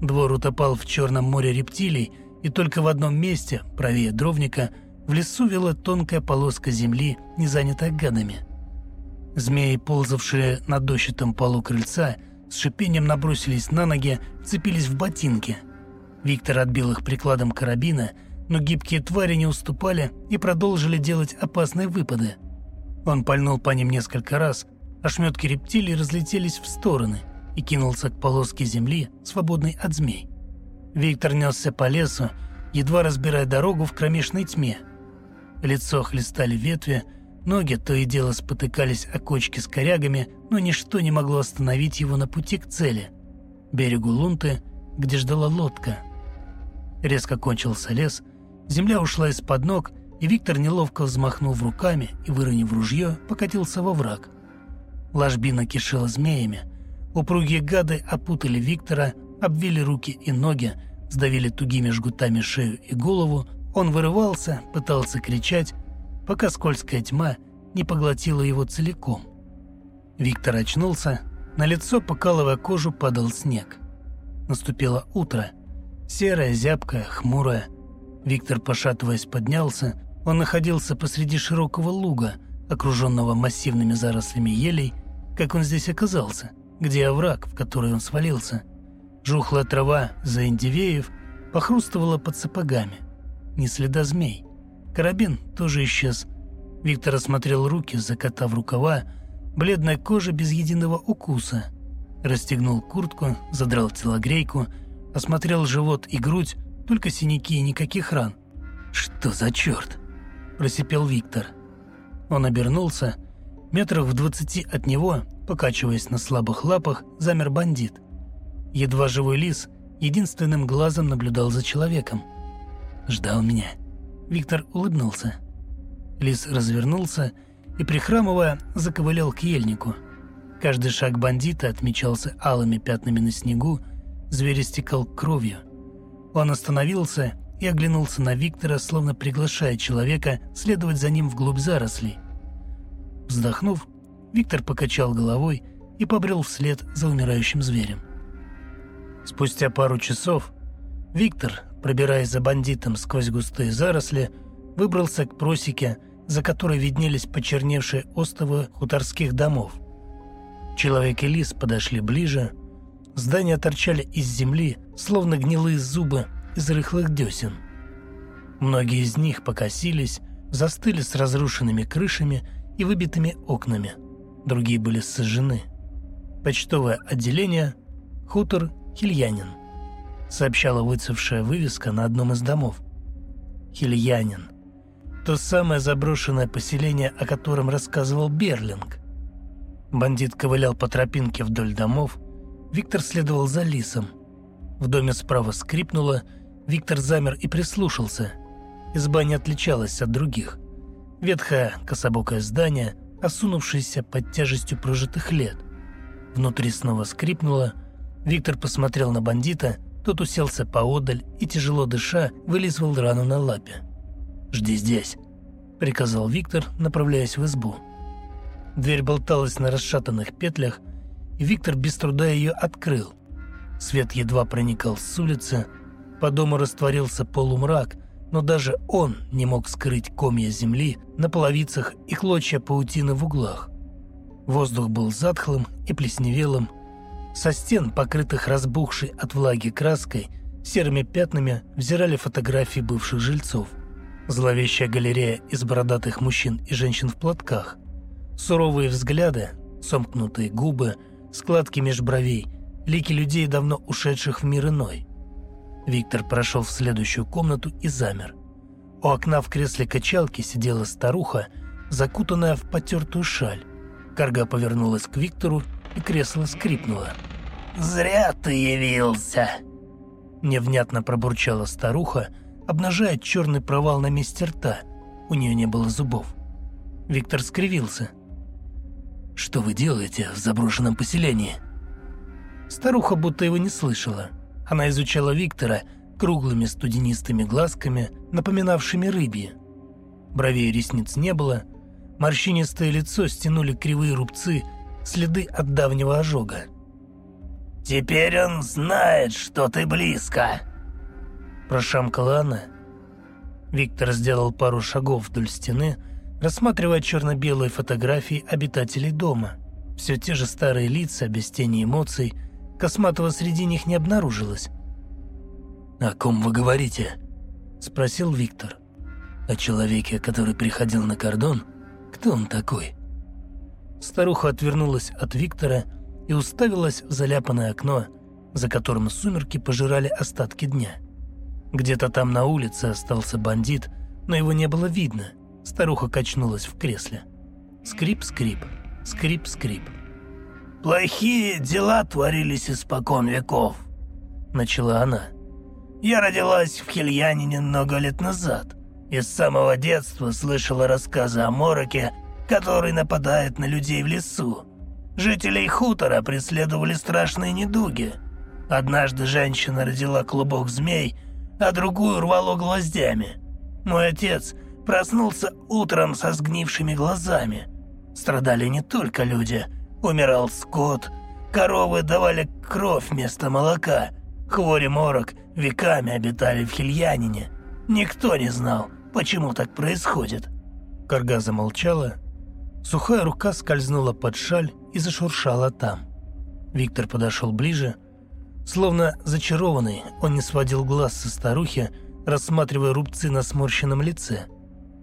Двор утопал в черном море рептилий, и только в одном месте, правее дровника, в лесу вела тонкая полоска земли, не занятая гадами. Змеи, ползавшие на дощатом полу крыльца, с шипением набросились на ноги, вцепились в ботинки. Виктор отбил их прикладом карабина, но гибкие твари не уступали и продолжили делать опасные выпады. Он пальнул по ним несколько раз, ошметки рептилий разлетелись в стороны и кинулся к полоске земли, свободной от змей. Виктор несся по лесу, едва разбирая дорогу в кромешной тьме. Лицо хлестали ветви, ноги то и дело спотыкались о кочки с корягами, но ничто не могло остановить его на пути к цели – берегу Лунты, где ждала лодка. Резко кончился лес, земля ушла из-под ног, и Виктор, неловко взмахнув руками и выронив ружье, покатился во враг. Ложбина кишела змеями. Упругие гады опутали Виктора, обвили руки и ноги, сдавили тугими жгутами шею и голову. Он вырывался, пытался кричать, пока скользкая тьма не поглотила его целиком. Виктор очнулся, на лицо, покалывая кожу, падал снег. Наступило утро. Серое, зябкое, хмурое. Виктор, пошатываясь, поднялся. Он находился посреди широкого луга, окруженного массивными зарослями елей. Как он здесь оказался? Где овраг, в который он свалился? Жухлая трава за индивеев похрустывала под сапогами. Ни следа змей. Карабин тоже исчез. Виктор осмотрел руки, закатав рукава, бледная кожа без единого укуса. Расстегнул куртку, задрал телогрейку, осмотрел живот и грудь, только синяки и никаких ран. «Что за черт?» – просипел Виктор. Он обернулся. Метрах в двадцати от него, покачиваясь на слабых лапах, замер бандит. Едва живой лис единственным глазом наблюдал за человеком. Ждал меня. Виктор улыбнулся. Лис развернулся и, прихрамывая, заковылял к ельнику. Каждый шаг бандита отмечался алыми пятнами на снегу, зверь истекал кровью. Он остановился и оглянулся на Виктора, словно приглашая человека следовать за ним вглубь зарослей. Вздохнув, Виктор покачал головой и побрел вслед за умирающим зверем. Спустя пару часов Виктор, пробираясь за бандитом сквозь густые заросли, выбрался к просеке, за которой виднелись почерневшие остовы хуторских домов. Человек и лис подошли ближе. Здания торчали из земли, словно гнилые зубы из рыхлых десен. Многие из них покосились, застыли с разрушенными крышами и выбитыми окнами. Другие были сожжены. Почтовое отделение, хутор Хильянин, сообщала выцевшая вывеска на одном из домов. Хильянин. То самое заброшенное поселение, о котором рассказывал Берлинг. Бандит ковылял по тропинке вдоль домов. Виктор следовал за лисом. В доме справа скрипнуло. Виктор замер и прислушался. Изба не отличалась от других. Ветхое кособокое здание, осунувшееся под тяжестью прожитых лет. Внутри снова скрипнуло – Виктор посмотрел на бандита, тот уселся поодаль и, тяжело дыша, вылизывал рану на лапе. «Жди здесь», — приказал Виктор, направляясь в избу. Дверь болталась на расшатанных петлях, и Виктор без труда ее открыл. Свет едва проникал с улицы, по дому растворился полумрак, но даже он не мог скрыть комья земли на половицах и клочья паутины в углах. Воздух был затхлым и плесневелым, со стен, покрытых разбухшей от влаги краской, серыми пятнами взирали фотографии бывших жильцов. Зловещая галерея из бородатых мужчин и женщин в платках. Суровые взгляды, сомкнутые губы, складки меж бровей, лики людей, давно ушедших в мир иной. Виктор прошел в следующую комнату и замер. У окна в кресле качалки сидела старуха, закутанная в потертую шаль. Карга повернулась к Виктору и кресло скрипнуло. «Зря ты явился!» Невнятно пробурчала старуха, обнажая черный провал на месте рта. У нее не было зубов. Виктор скривился. «Что вы делаете в заброшенном поселении?» Старуха будто его не слышала. Она изучала Виктора круглыми студенистыми глазками, напоминавшими рыбьи. Бровей и ресниц не было, морщинистое лицо стянули кривые рубцы следы от давнего ожога. «Теперь он знает, что ты близко», – прошамкала она. Виктор сделал пару шагов вдоль стены, рассматривая черно-белые фотографии обитателей дома. Все те же старые лица, без тени эмоций, Косматова среди них не обнаружилось. «О ком вы говорите?» – Спросил Виктор. О человеке, который приходил на кордон? Кто он такой? Старуха отвернулась от Виктора и уставилась в заляпанное окно, за которым сумерки пожирали остатки дня. Где-то там на улице остался бандит, но его не было видно. Старуха качнулась в кресле. Скрип-скрип, скрип-скрип. «Плохие дела творились испокон веков», — начала она. «Я родилась в Хельянине много лет назад и с самого детства слышала рассказы о Мороке, который нападает на людей в лесу. Жителей хутора преследовали страшные недуги. Однажды женщина родила клубок змей, а другую рвало гвоздями. Мой отец проснулся утром со сгнившими глазами. Страдали не только люди — Умирал скот, коровы давали кровь вместо молока, хвори-морок веками обитали в Хильянине. Никто не знал, почему так происходит. Карга замолчала. Сухая рука скользнула под шаль и зашуршала там. Виктор подошел ближе. Словно зачарованный, он не сводил глаз со старухи, рассматривая рубцы на сморщенном лице.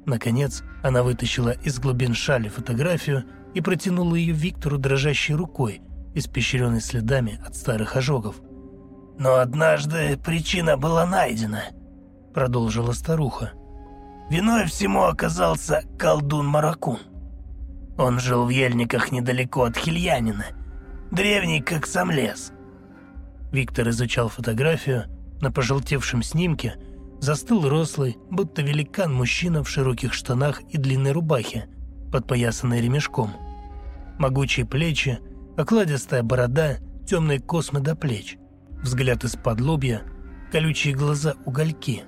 Наконец, она вытащила из глубин шали фотографию и протянула ее Виктору дрожащей рукой, испещренной следами от старых ожогов. «Но однажды причина была найдена», — продолжила старуха. «Виной всему оказался колдун Маракун. Он жил в ельниках недалеко от Хильянина, древний как сам лес». Виктор изучал фотографию. На пожелтевшем снимке застыл рослый, будто великан мужчина в широких штанах и длинной рубахе, подпоясанной ремешком. Могучие плечи, окладистая борода, темные космы до плеч, взгляд из-под лобья, колючие глаза угольки.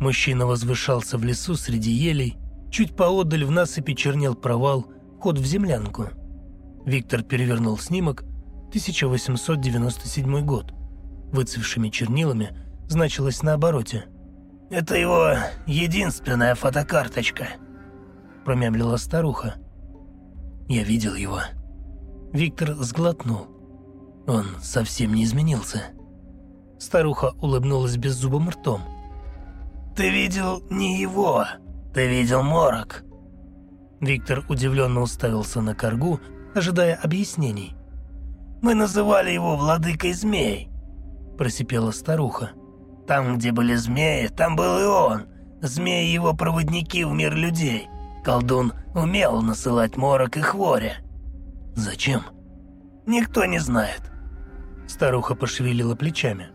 Мужчина возвышался в лесу среди елей, чуть поодаль в насыпи чернел провал, ход в землянку. Виктор перевернул снимок, 1897 год. Выцвевшими чернилами значилось на обороте. «Это его единственная фотокарточка», промямлила старуха. Я видел его. Виктор сглотнул. Он совсем не изменился. Старуха улыбнулась беззубым ртом. «Ты видел не его, ты видел морок». Виктор удивленно уставился на коргу, ожидая объяснений. «Мы называли его владыкой змей», – просипела старуха. «Там, где были змеи, там был и он. Змеи – его проводники в мир людей. Колдун умел насылать морок и хворя. Зачем? Никто не знает. Старуха пошевелила плечами.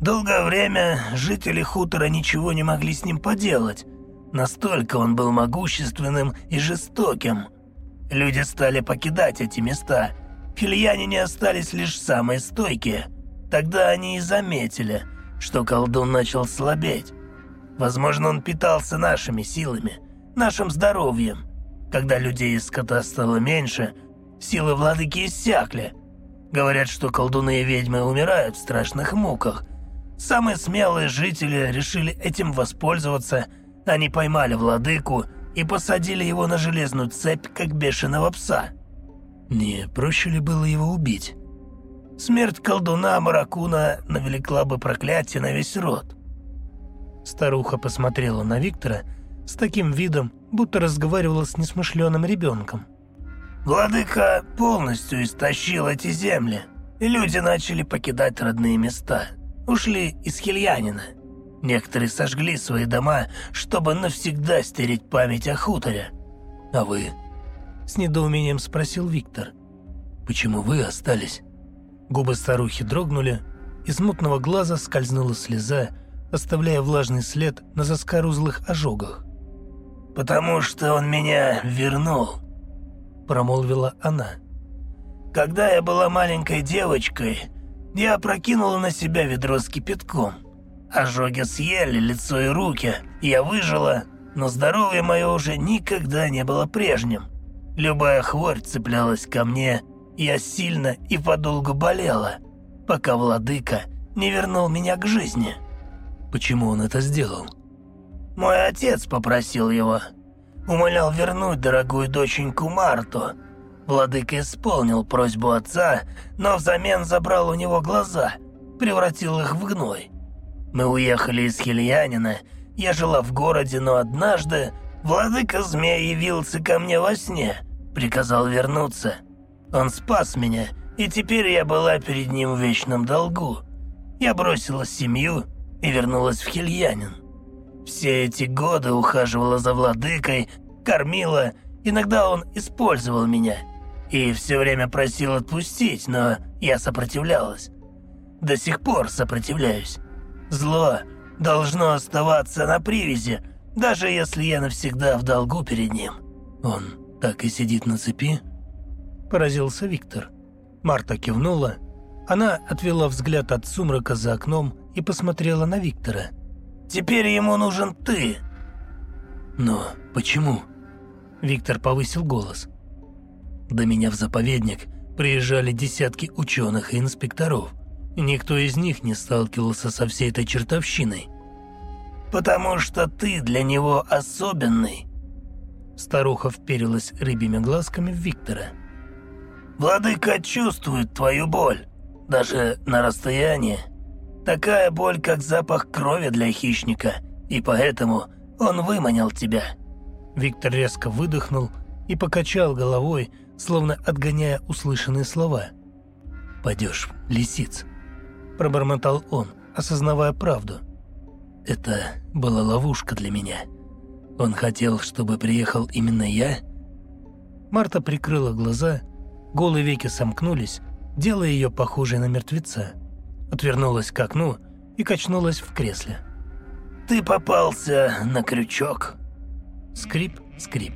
Долгое время жители хутора ничего не могли с ним поделать. Настолько он был могущественным и жестоким. Люди стали покидать эти места. В не остались лишь самые стойкие. Тогда они и заметили, что колдун начал слабеть. Возможно, он питался нашими силами – нашим здоровьем. Когда людей из скота стало меньше, силы владыки иссякли. Говорят, что колдуны и ведьмы умирают в страшных муках. Самые смелые жители решили этим воспользоваться. Они поймали владыку и посадили его на железную цепь, как бешеного пса. Не проще ли было его убить? Смерть колдуна Маракуна навлекла бы проклятие на весь род. Старуха посмотрела на Виктора с таким видом, будто разговаривала с несмышленым ребенком. «Владыка полностью истощил эти земли, и люди начали покидать родные места. Ушли из Хильянина. Некоторые сожгли свои дома, чтобы навсегда стереть память о хуторе. А вы?» С недоумением спросил Виктор. «Почему вы остались?» Губы старухи дрогнули, из мутного глаза скользнула слеза, оставляя влажный след на заскорузлых ожогах потому что он меня вернул», — промолвила она. «Когда я была маленькой девочкой, я прокинула на себя ведро с кипятком. Ожоги съели лицо и руки, я выжила, но здоровье мое уже никогда не было прежним. Любая хворь цеплялась ко мне, я сильно и подолгу болела, пока владыка не вернул меня к жизни». «Почему он это сделал?» Мой отец попросил его. Умолял вернуть дорогую доченьку Марту. Владыка исполнил просьбу отца, но взамен забрал у него глаза, превратил их в гной. Мы уехали из Хильянина, я жила в городе, но однажды владыка змей явился ко мне во сне, приказал вернуться. Он спас меня, и теперь я была перед ним в вечном долгу. Я бросила семью и вернулась в Хильянин. Все эти годы ухаживала за владыкой, кормила, иногда он использовал меня и все время просил отпустить, но я сопротивлялась. До сих пор сопротивляюсь. Зло должно оставаться на привязи, даже если я навсегда в долгу перед ним. Он так и сидит на цепи? Поразился Виктор. Марта кивнула. Она отвела взгляд от сумрака за окном и посмотрела на Виктора. «Теперь ему нужен ты!» «Но почему?» Виктор повысил голос. До меня в заповедник приезжали десятки ученых и инспекторов. Никто из них не сталкивался со всей этой чертовщиной. «Потому что ты для него особенный!» Старуха вперилась рыбьими глазками в Виктора. «Владыка чувствует твою боль, даже на расстоянии. Такая боль, как запах крови для хищника, и поэтому он выманил тебя». Виктор резко выдохнул и покачал головой, словно отгоняя услышанные слова. «Пойдешь, лисиц», – пробормотал он, осознавая правду. «Это была ловушка для меня. Он хотел, чтобы приехал именно я?» Марта прикрыла глаза, голые веки сомкнулись, делая ее похожей на мертвеца. Отвернулась к окну и качнулась в кресле. «Ты попался на крючок». Скрип, скрип.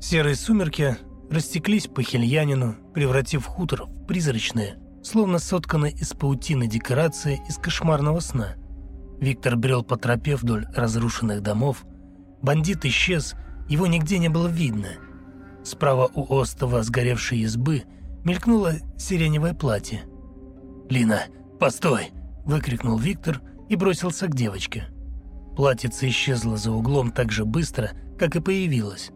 Серые сумерки растеклись по Хельянину, превратив хутор в призрачное, словно сотканное из паутины декорации из кошмарного сна. Виктор брел по тропе вдоль разрушенных домов. Бандит исчез, его нигде не было видно. Справа у остова сгоревшей избы мелькнуло сиреневое платье. «Лина, постой!» – выкрикнул Виктор и бросился к девочке. Платьице исчезло за углом так же быстро, как и появилось.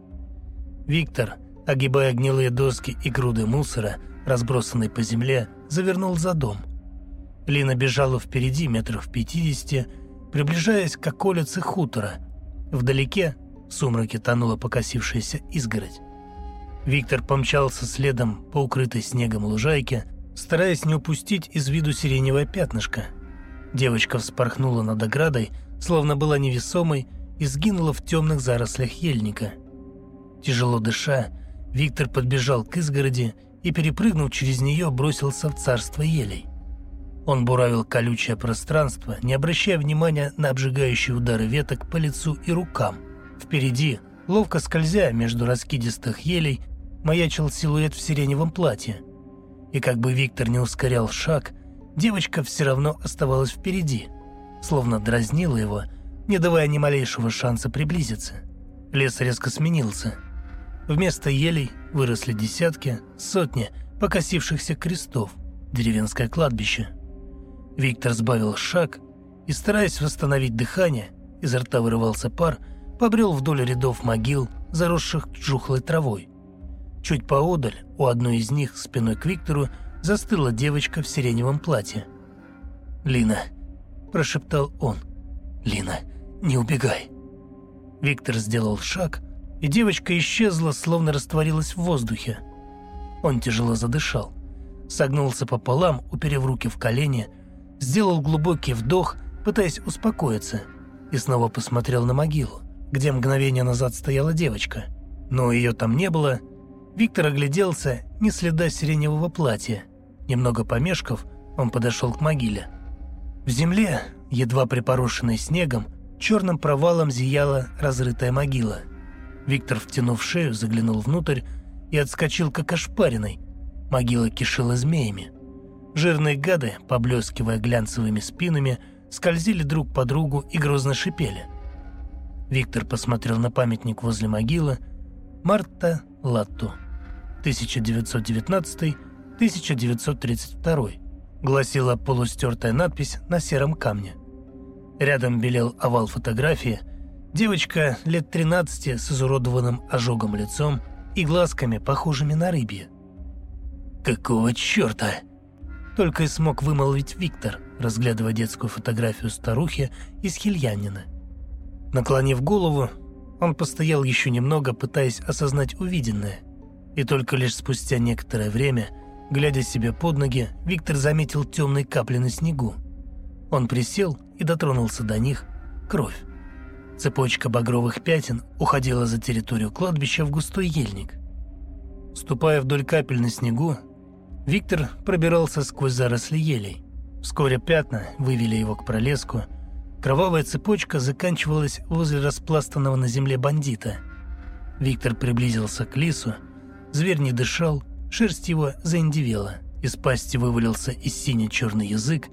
Виктор – огибая гнилые доски и груды мусора, разбросанные по земле, завернул за дом. Лина бежала впереди метров пятидесяти, приближаясь к околице хутора. Вдалеке в сумраке тонула покосившаяся изгородь. Виктор помчался следом по укрытой снегом лужайке, стараясь не упустить из виду сиреневое пятнышко. Девочка вспорхнула над оградой, словно была невесомой, и сгинула в темных зарослях ельника. Тяжело дыша, Виктор подбежал к изгороди и, перепрыгнув через нее, бросился в царство елей. Он буравил колючее пространство, не обращая внимания на обжигающие удары веток по лицу и рукам. Впереди, ловко скользя между раскидистых елей, маячил силуэт в сиреневом платье. И как бы Виктор не ускорял шаг, девочка все равно оставалась впереди, словно дразнила его, не давая ни малейшего шанса приблизиться. Лес резко сменился – Вместо елей выросли десятки, сотни покосившихся крестов, деревенское кладбище. Виктор сбавил шаг и, стараясь восстановить дыхание, изо рта вырывался пар, побрел вдоль рядов могил, заросших жухлой травой. Чуть поодаль, у одной из них, спиной к Виктору, застыла девочка в сиреневом платье. «Лина», – прошептал он, – «Лина, не убегай». Виктор сделал шаг – и девочка исчезла, словно растворилась в воздухе. Он тяжело задышал, согнулся пополам, уперев руки в колени, сделал глубокий вдох, пытаясь успокоиться, и снова посмотрел на могилу, где мгновение назад стояла девочка. Но ее там не было. Виктор огляделся, ни следа сиреневого платья. Немного помешков, он подошел к могиле. В земле, едва припорошенной снегом, черным провалом зияла разрытая могила – Виктор, втянув шею, заглянул внутрь и отскочил как ошпаренный. Могила кишела змеями. Жирные гады, поблескивая глянцевыми спинами, скользили друг по другу и грозно шипели. Виктор посмотрел на памятник возле могилы Марта Латту, 1919-1932, гласила полустертая надпись на сером камне. Рядом белел овал фотографии – Девочка лет 13 с изуродованным ожогом лицом и глазками, похожими на рыбье. «Какого черта?» Только и смог вымолвить Виктор, разглядывая детскую фотографию старухи из Хильянина. Наклонив голову, он постоял еще немного, пытаясь осознать увиденное. И только лишь спустя некоторое время, глядя себе под ноги, Виктор заметил темные капли на снегу. Он присел и дотронулся до них. Кровь. Цепочка багровых пятен уходила за территорию кладбища в густой ельник. Ступая вдоль капель на снегу, Виктор пробирался сквозь заросли елей. Вскоре пятна вывели его к пролеску. Кровавая цепочка заканчивалась возле распластанного на земле бандита. Виктор приблизился к лису. Зверь не дышал, шерсть его заиндивела. Из пасти вывалился и синий-черный язык.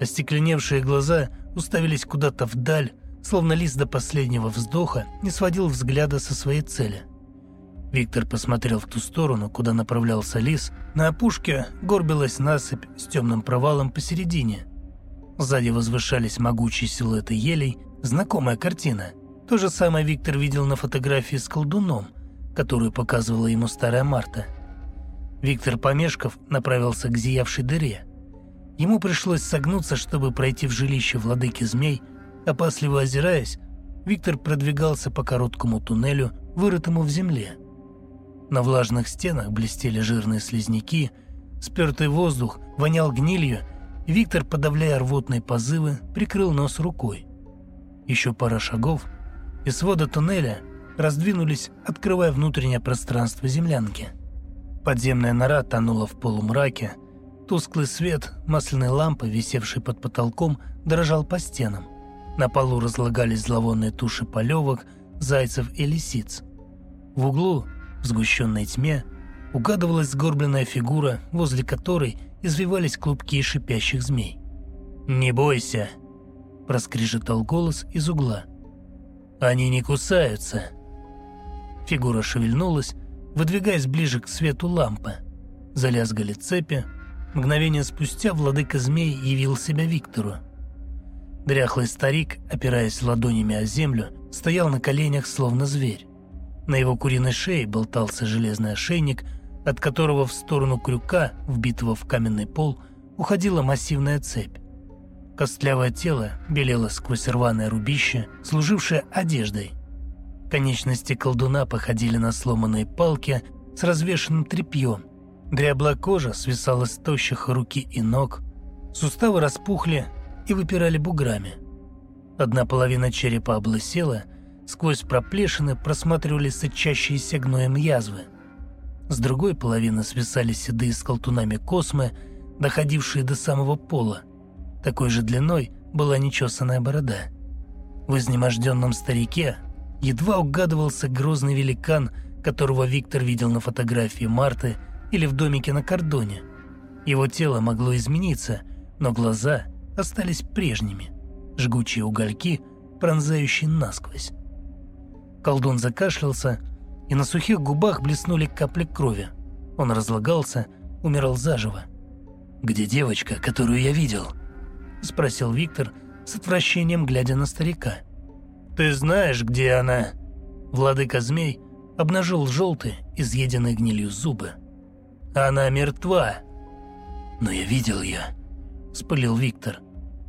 Остекленевшие глаза уставились куда-то вдаль, словно лис до последнего вздоха не сводил взгляда со своей цели – Виктор посмотрел в ту сторону, куда направлялся лис. На опушке горбилась насыпь с темным провалом посередине. Сзади возвышались могучие силуэты елей. Знакомая картина. То же самое Виктор видел на фотографии с колдуном, которую показывала ему старая Марта. Виктор, помешков, направился к зиявшей дыре. Ему пришлось согнуться, чтобы пройти в жилище владыки змей. Опасливо озираясь, Виктор продвигался по короткому туннелю, вырытому в земле. На влажных стенах блестели жирные слизняки, спертый воздух вонял гнилью, и Виктор, подавляя рвотные позывы, прикрыл нос рукой. Еще пара шагов, и своды туннеля раздвинулись, открывая внутреннее пространство землянки. Подземная нора тонула в полумраке, тусклый свет масляной лампы, висевшей под потолком, дрожал по стенам. На полу разлагались зловонные туши полевок, зайцев и лисиц. В углу в сгущенной тьме угадывалась сгорбленная фигура, возле которой извивались клубки шипящих змей. «Не бойся!» – проскрежетал голос из угла. «Они не кусаются!» Фигура шевельнулась, выдвигаясь ближе к свету лампы. Залязгали цепи. Мгновение спустя владыка змей явил себя Виктору. Дряхлый старик, опираясь ладонями о землю, стоял на коленях, словно зверь. На его куриной шее болтался железный ошейник, от которого в сторону крюка, вбитого в каменный пол, уходила массивная цепь. Костлявое тело белело сквозь рваное рубище, служившее одеждой. Конечности колдуна походили на сломанные палки с развешенным тряпьем. Дряблая кожа свисала с тощих руки и ног, суставы распухли и выпирали буграми. Одна половина черепа облысела, Сквозь проплешины просматривались сочащиеся гноем язвы. С другой половины свисали седые с колтунами космы, доходившие до самого пола. Такой же длиной была нечесанная борода. В изнеможденном старике едва угадывался грозный великан, которого Виктор видел на фотографии Марты или в домике на кордоне. Его тело могло измениться, но глаза остались прежними, жгучие угольки, пронзающие насквозь. Колдун закашлялся, и на сухих губах блеснули капли крови. Он разлагался, умирал заживо. «Где девочка, которую я видел?» – спросил Виктор с отвращением, глядя на старика. «Ты знаешь, где она?» Владыка змей обнажил желтые, изъеденные гнилью зубы. «Она мертва!» «Но я видел ее», – спылил Виктор.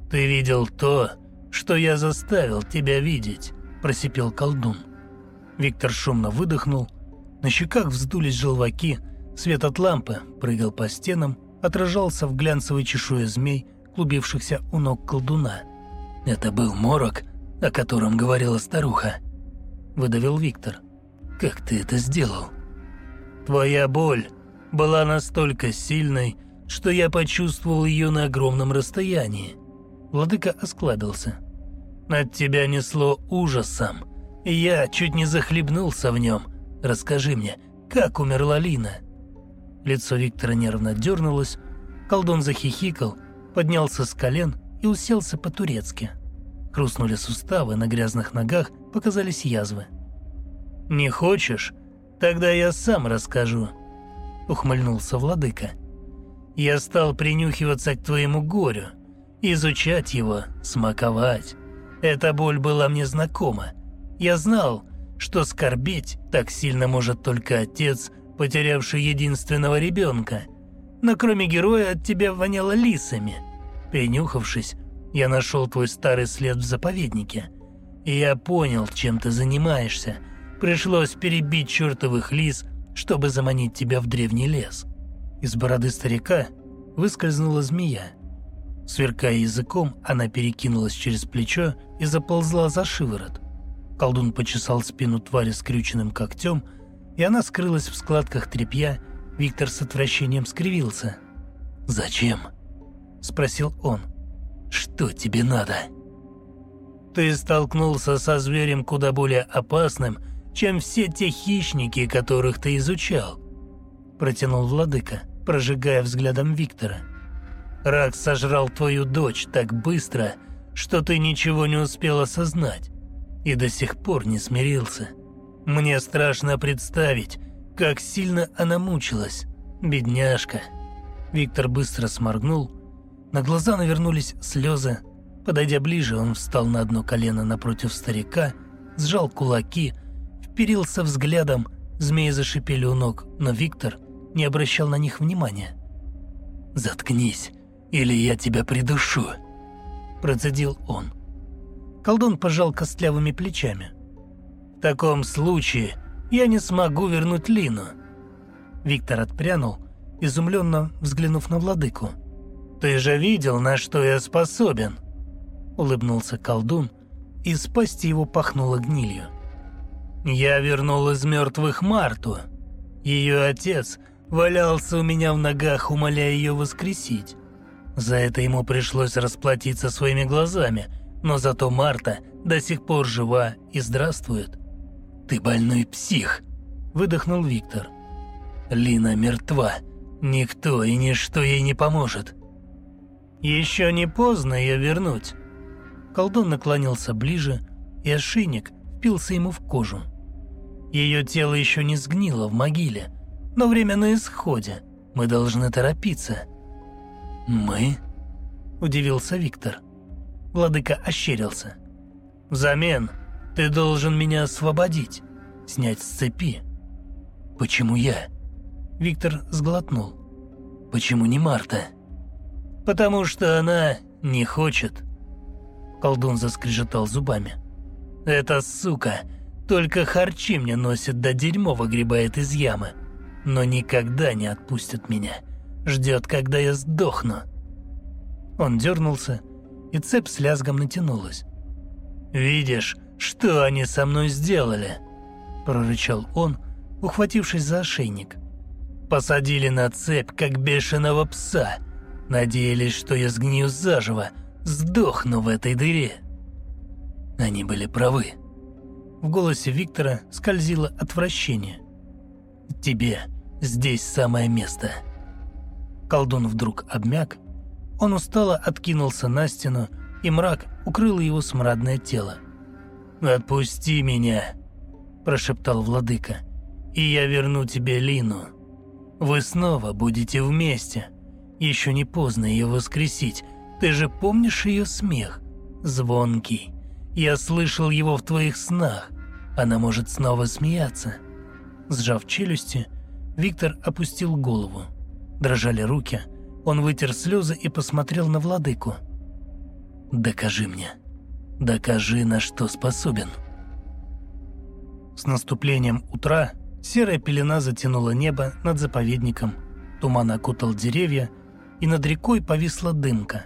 «Ты видел то, что я заставил тебя видеть», – просипел колдун. Виктор шумно выдохнул. На щеках вздулись желваки, свет от лампы прыгал по стенам, отражался в глянцевой чешуе змей, клубившихся у ног колдуна. «Это был морок, о котором говорила старуха», — выдавил Виктор. «Как ты это сделал?» «Твоя боль была настолько сильной, что я почувствовал ее на огромном расстоянии». Владыка осклабился. «От тебя несло ужасом, я чуть не захлебнулся в нем. Расскажи мне, как умерла Лина?» Лицо Виктора нервно дернулось, колдун захихикал, поднялся с колен и уселся по-турецки. Хрустнули суставы, на грязных ногах показались язвы. «Не хочешь? Тогда я сам расскажу», — ухмыльнулся владыка. «Я стал принюхиваться к твоему горю, изучать его, смаковать. Эта боль была мне знакома, я знал, что скорбеть так сильно может только отец, потерявший единственного ребенка. Но кроме героя от тебя воняло лисами. Принюхавшись, я нашел твой старый след в заповеднике. И я понял, чем ты занимаешься. Пришлось перебить чертовых лис, чтобы заманить тебя в древний лес. Из бороды старика выскользнула змея. Сверкая языком, она перекинулась через плечо и заползла за шиворот. Колдун почесал спину твари скрюченным когтем, и она скрылась в складках тряпья. Виктор с отвращением скривился. «Зачем?» – спросил он. «Что тебе надо?» «Ты столкнулся со зверем куда более опасным, чем все те хищники, которых ты изучал», – протянул владыка, прожигая взглядом Виктора. «Рак сожрал твою дочь так быстро, что ты ничего не успел осознать и до сих пор не смирился. Мне страшно представить, как сильно она мучилась, бедняжка». Виктор быстро сморгнул, на глаза навернулись слезы. Подойдя ближе, он встал на одно колено напротив старика, сжал кулаки, вперился взглядом, змеи зашипели у ног, но Виктор не обращал на них внимания. «Заткнись, или я тебя придушу», – процедил он. Колдун пожал костлявыми плечами. «В таком случае я не смогу вернуть Лину». Виктор отпрянул, изумленно взглянув на владыку. «Ты же видел, на что я способен?» Улыбнулся колдун, и из пасти его пахнуло гнилью. «Я вернул из мертвых Марту. Ее отец валялся у меня в ногах, умоляя ее воскресить. За это ему пришлось расплатиться своими глазами, но зато Марта до сих пор жива и здравствует». «Ты больной псих!» – выдохнул Виктор. «Лина мертва. Никто и ничто ей не поможет». «Еще не поздно ее вернуть». Колдун наклонился ближе, и ошейник впился ему в кожу. Ее тело еще не сгнило в могиле, но время на исходе. Мы должны торопиться». «Мы?» – удивился Виктор. Владыка ощерился. «Взамен ты должен меня освободить, снять с цепи». «Почему я?» Виктор сглотнул. «Почему не Марта?» «Потому что она не хочет». Колдун заскрежетал зубами. «Эта сука только харчи мне носит, да дерьмо выгребает из ямы, но никогда не отпустит меня. Ждет, когда я сдохну». Он дернулся, и цепь с лязгом натянулась. «Видишь, что они со мной сделали?» – прорычал он, ухватившись за ошейник. «Посадили на цепь, как бешеного пса. Надеялись, что я сгнию заживо, сдохну в этой дыре». Они были правы. В голосе Виктора скользило отвращение. «Тебе здесь самое место». Колдун вдруг обмяк, он устало откинулся на стену, и мрак укрыл его смрадное тело. «Отпусти меня», – прошептал владыка, – «и я верну тебе Лину. Вы снова будете вместе. Еще не поздно ее воскресить. Ты же помнишь ее смех? Звонкий. Я слышал его в твоих снах. Она может снова смеяться». Сжав челюсти, Виктор опустил голову. Дрожали руки – он вытер слезы и посмотрел на владыку. «Докажи мне. Докажи, на что способен». С наступлением утра серая пелена затянула небо над заповедником, туман окутал деревья, и над рекой повисла дымка.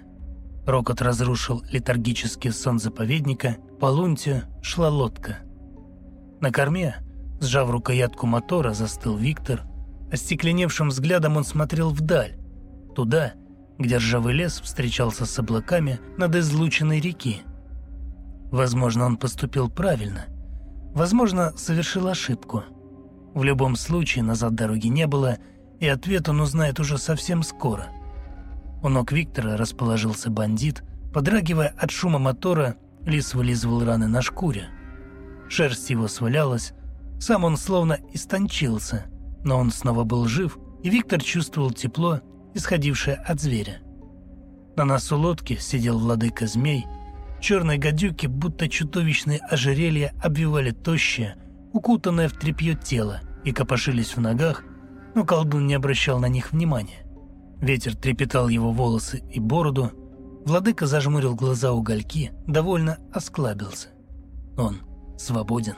Рокот разрушил летаргический сон заповедника, по лунтию шла лодка. На корме, сжав рукоятку мотора, застыл Виктор. Остекленевшим взглядом он смотрел вдаль, туда, где ржавый лес встречался с облаками над излученной реки. Возможно, он поступил правильно. Возможно, совершил ошибку. В любом случае, назад дороги не было, и ответ он узнает уже совсем скоро. У ног Виктора расположился бандит, подрагивая от шума мотора, лис вылизывал раны на шкуре. Шерсть его свалялась, сам он словно истончился, но он снова был жив, и Виктор чувствовал тепло исходившее от зверя. На носу лодки сидел владыка змей. Черные гадюки, будто чудовищные ожерелья, обвивали тощее, укутанное в тряпье тело и копошились в ногах, но колдун не обращал на них внимания. Ветер трепетал его волосы и бороду, Владыка зажмурил глаза угольки, довольно осклабился. Он свободен.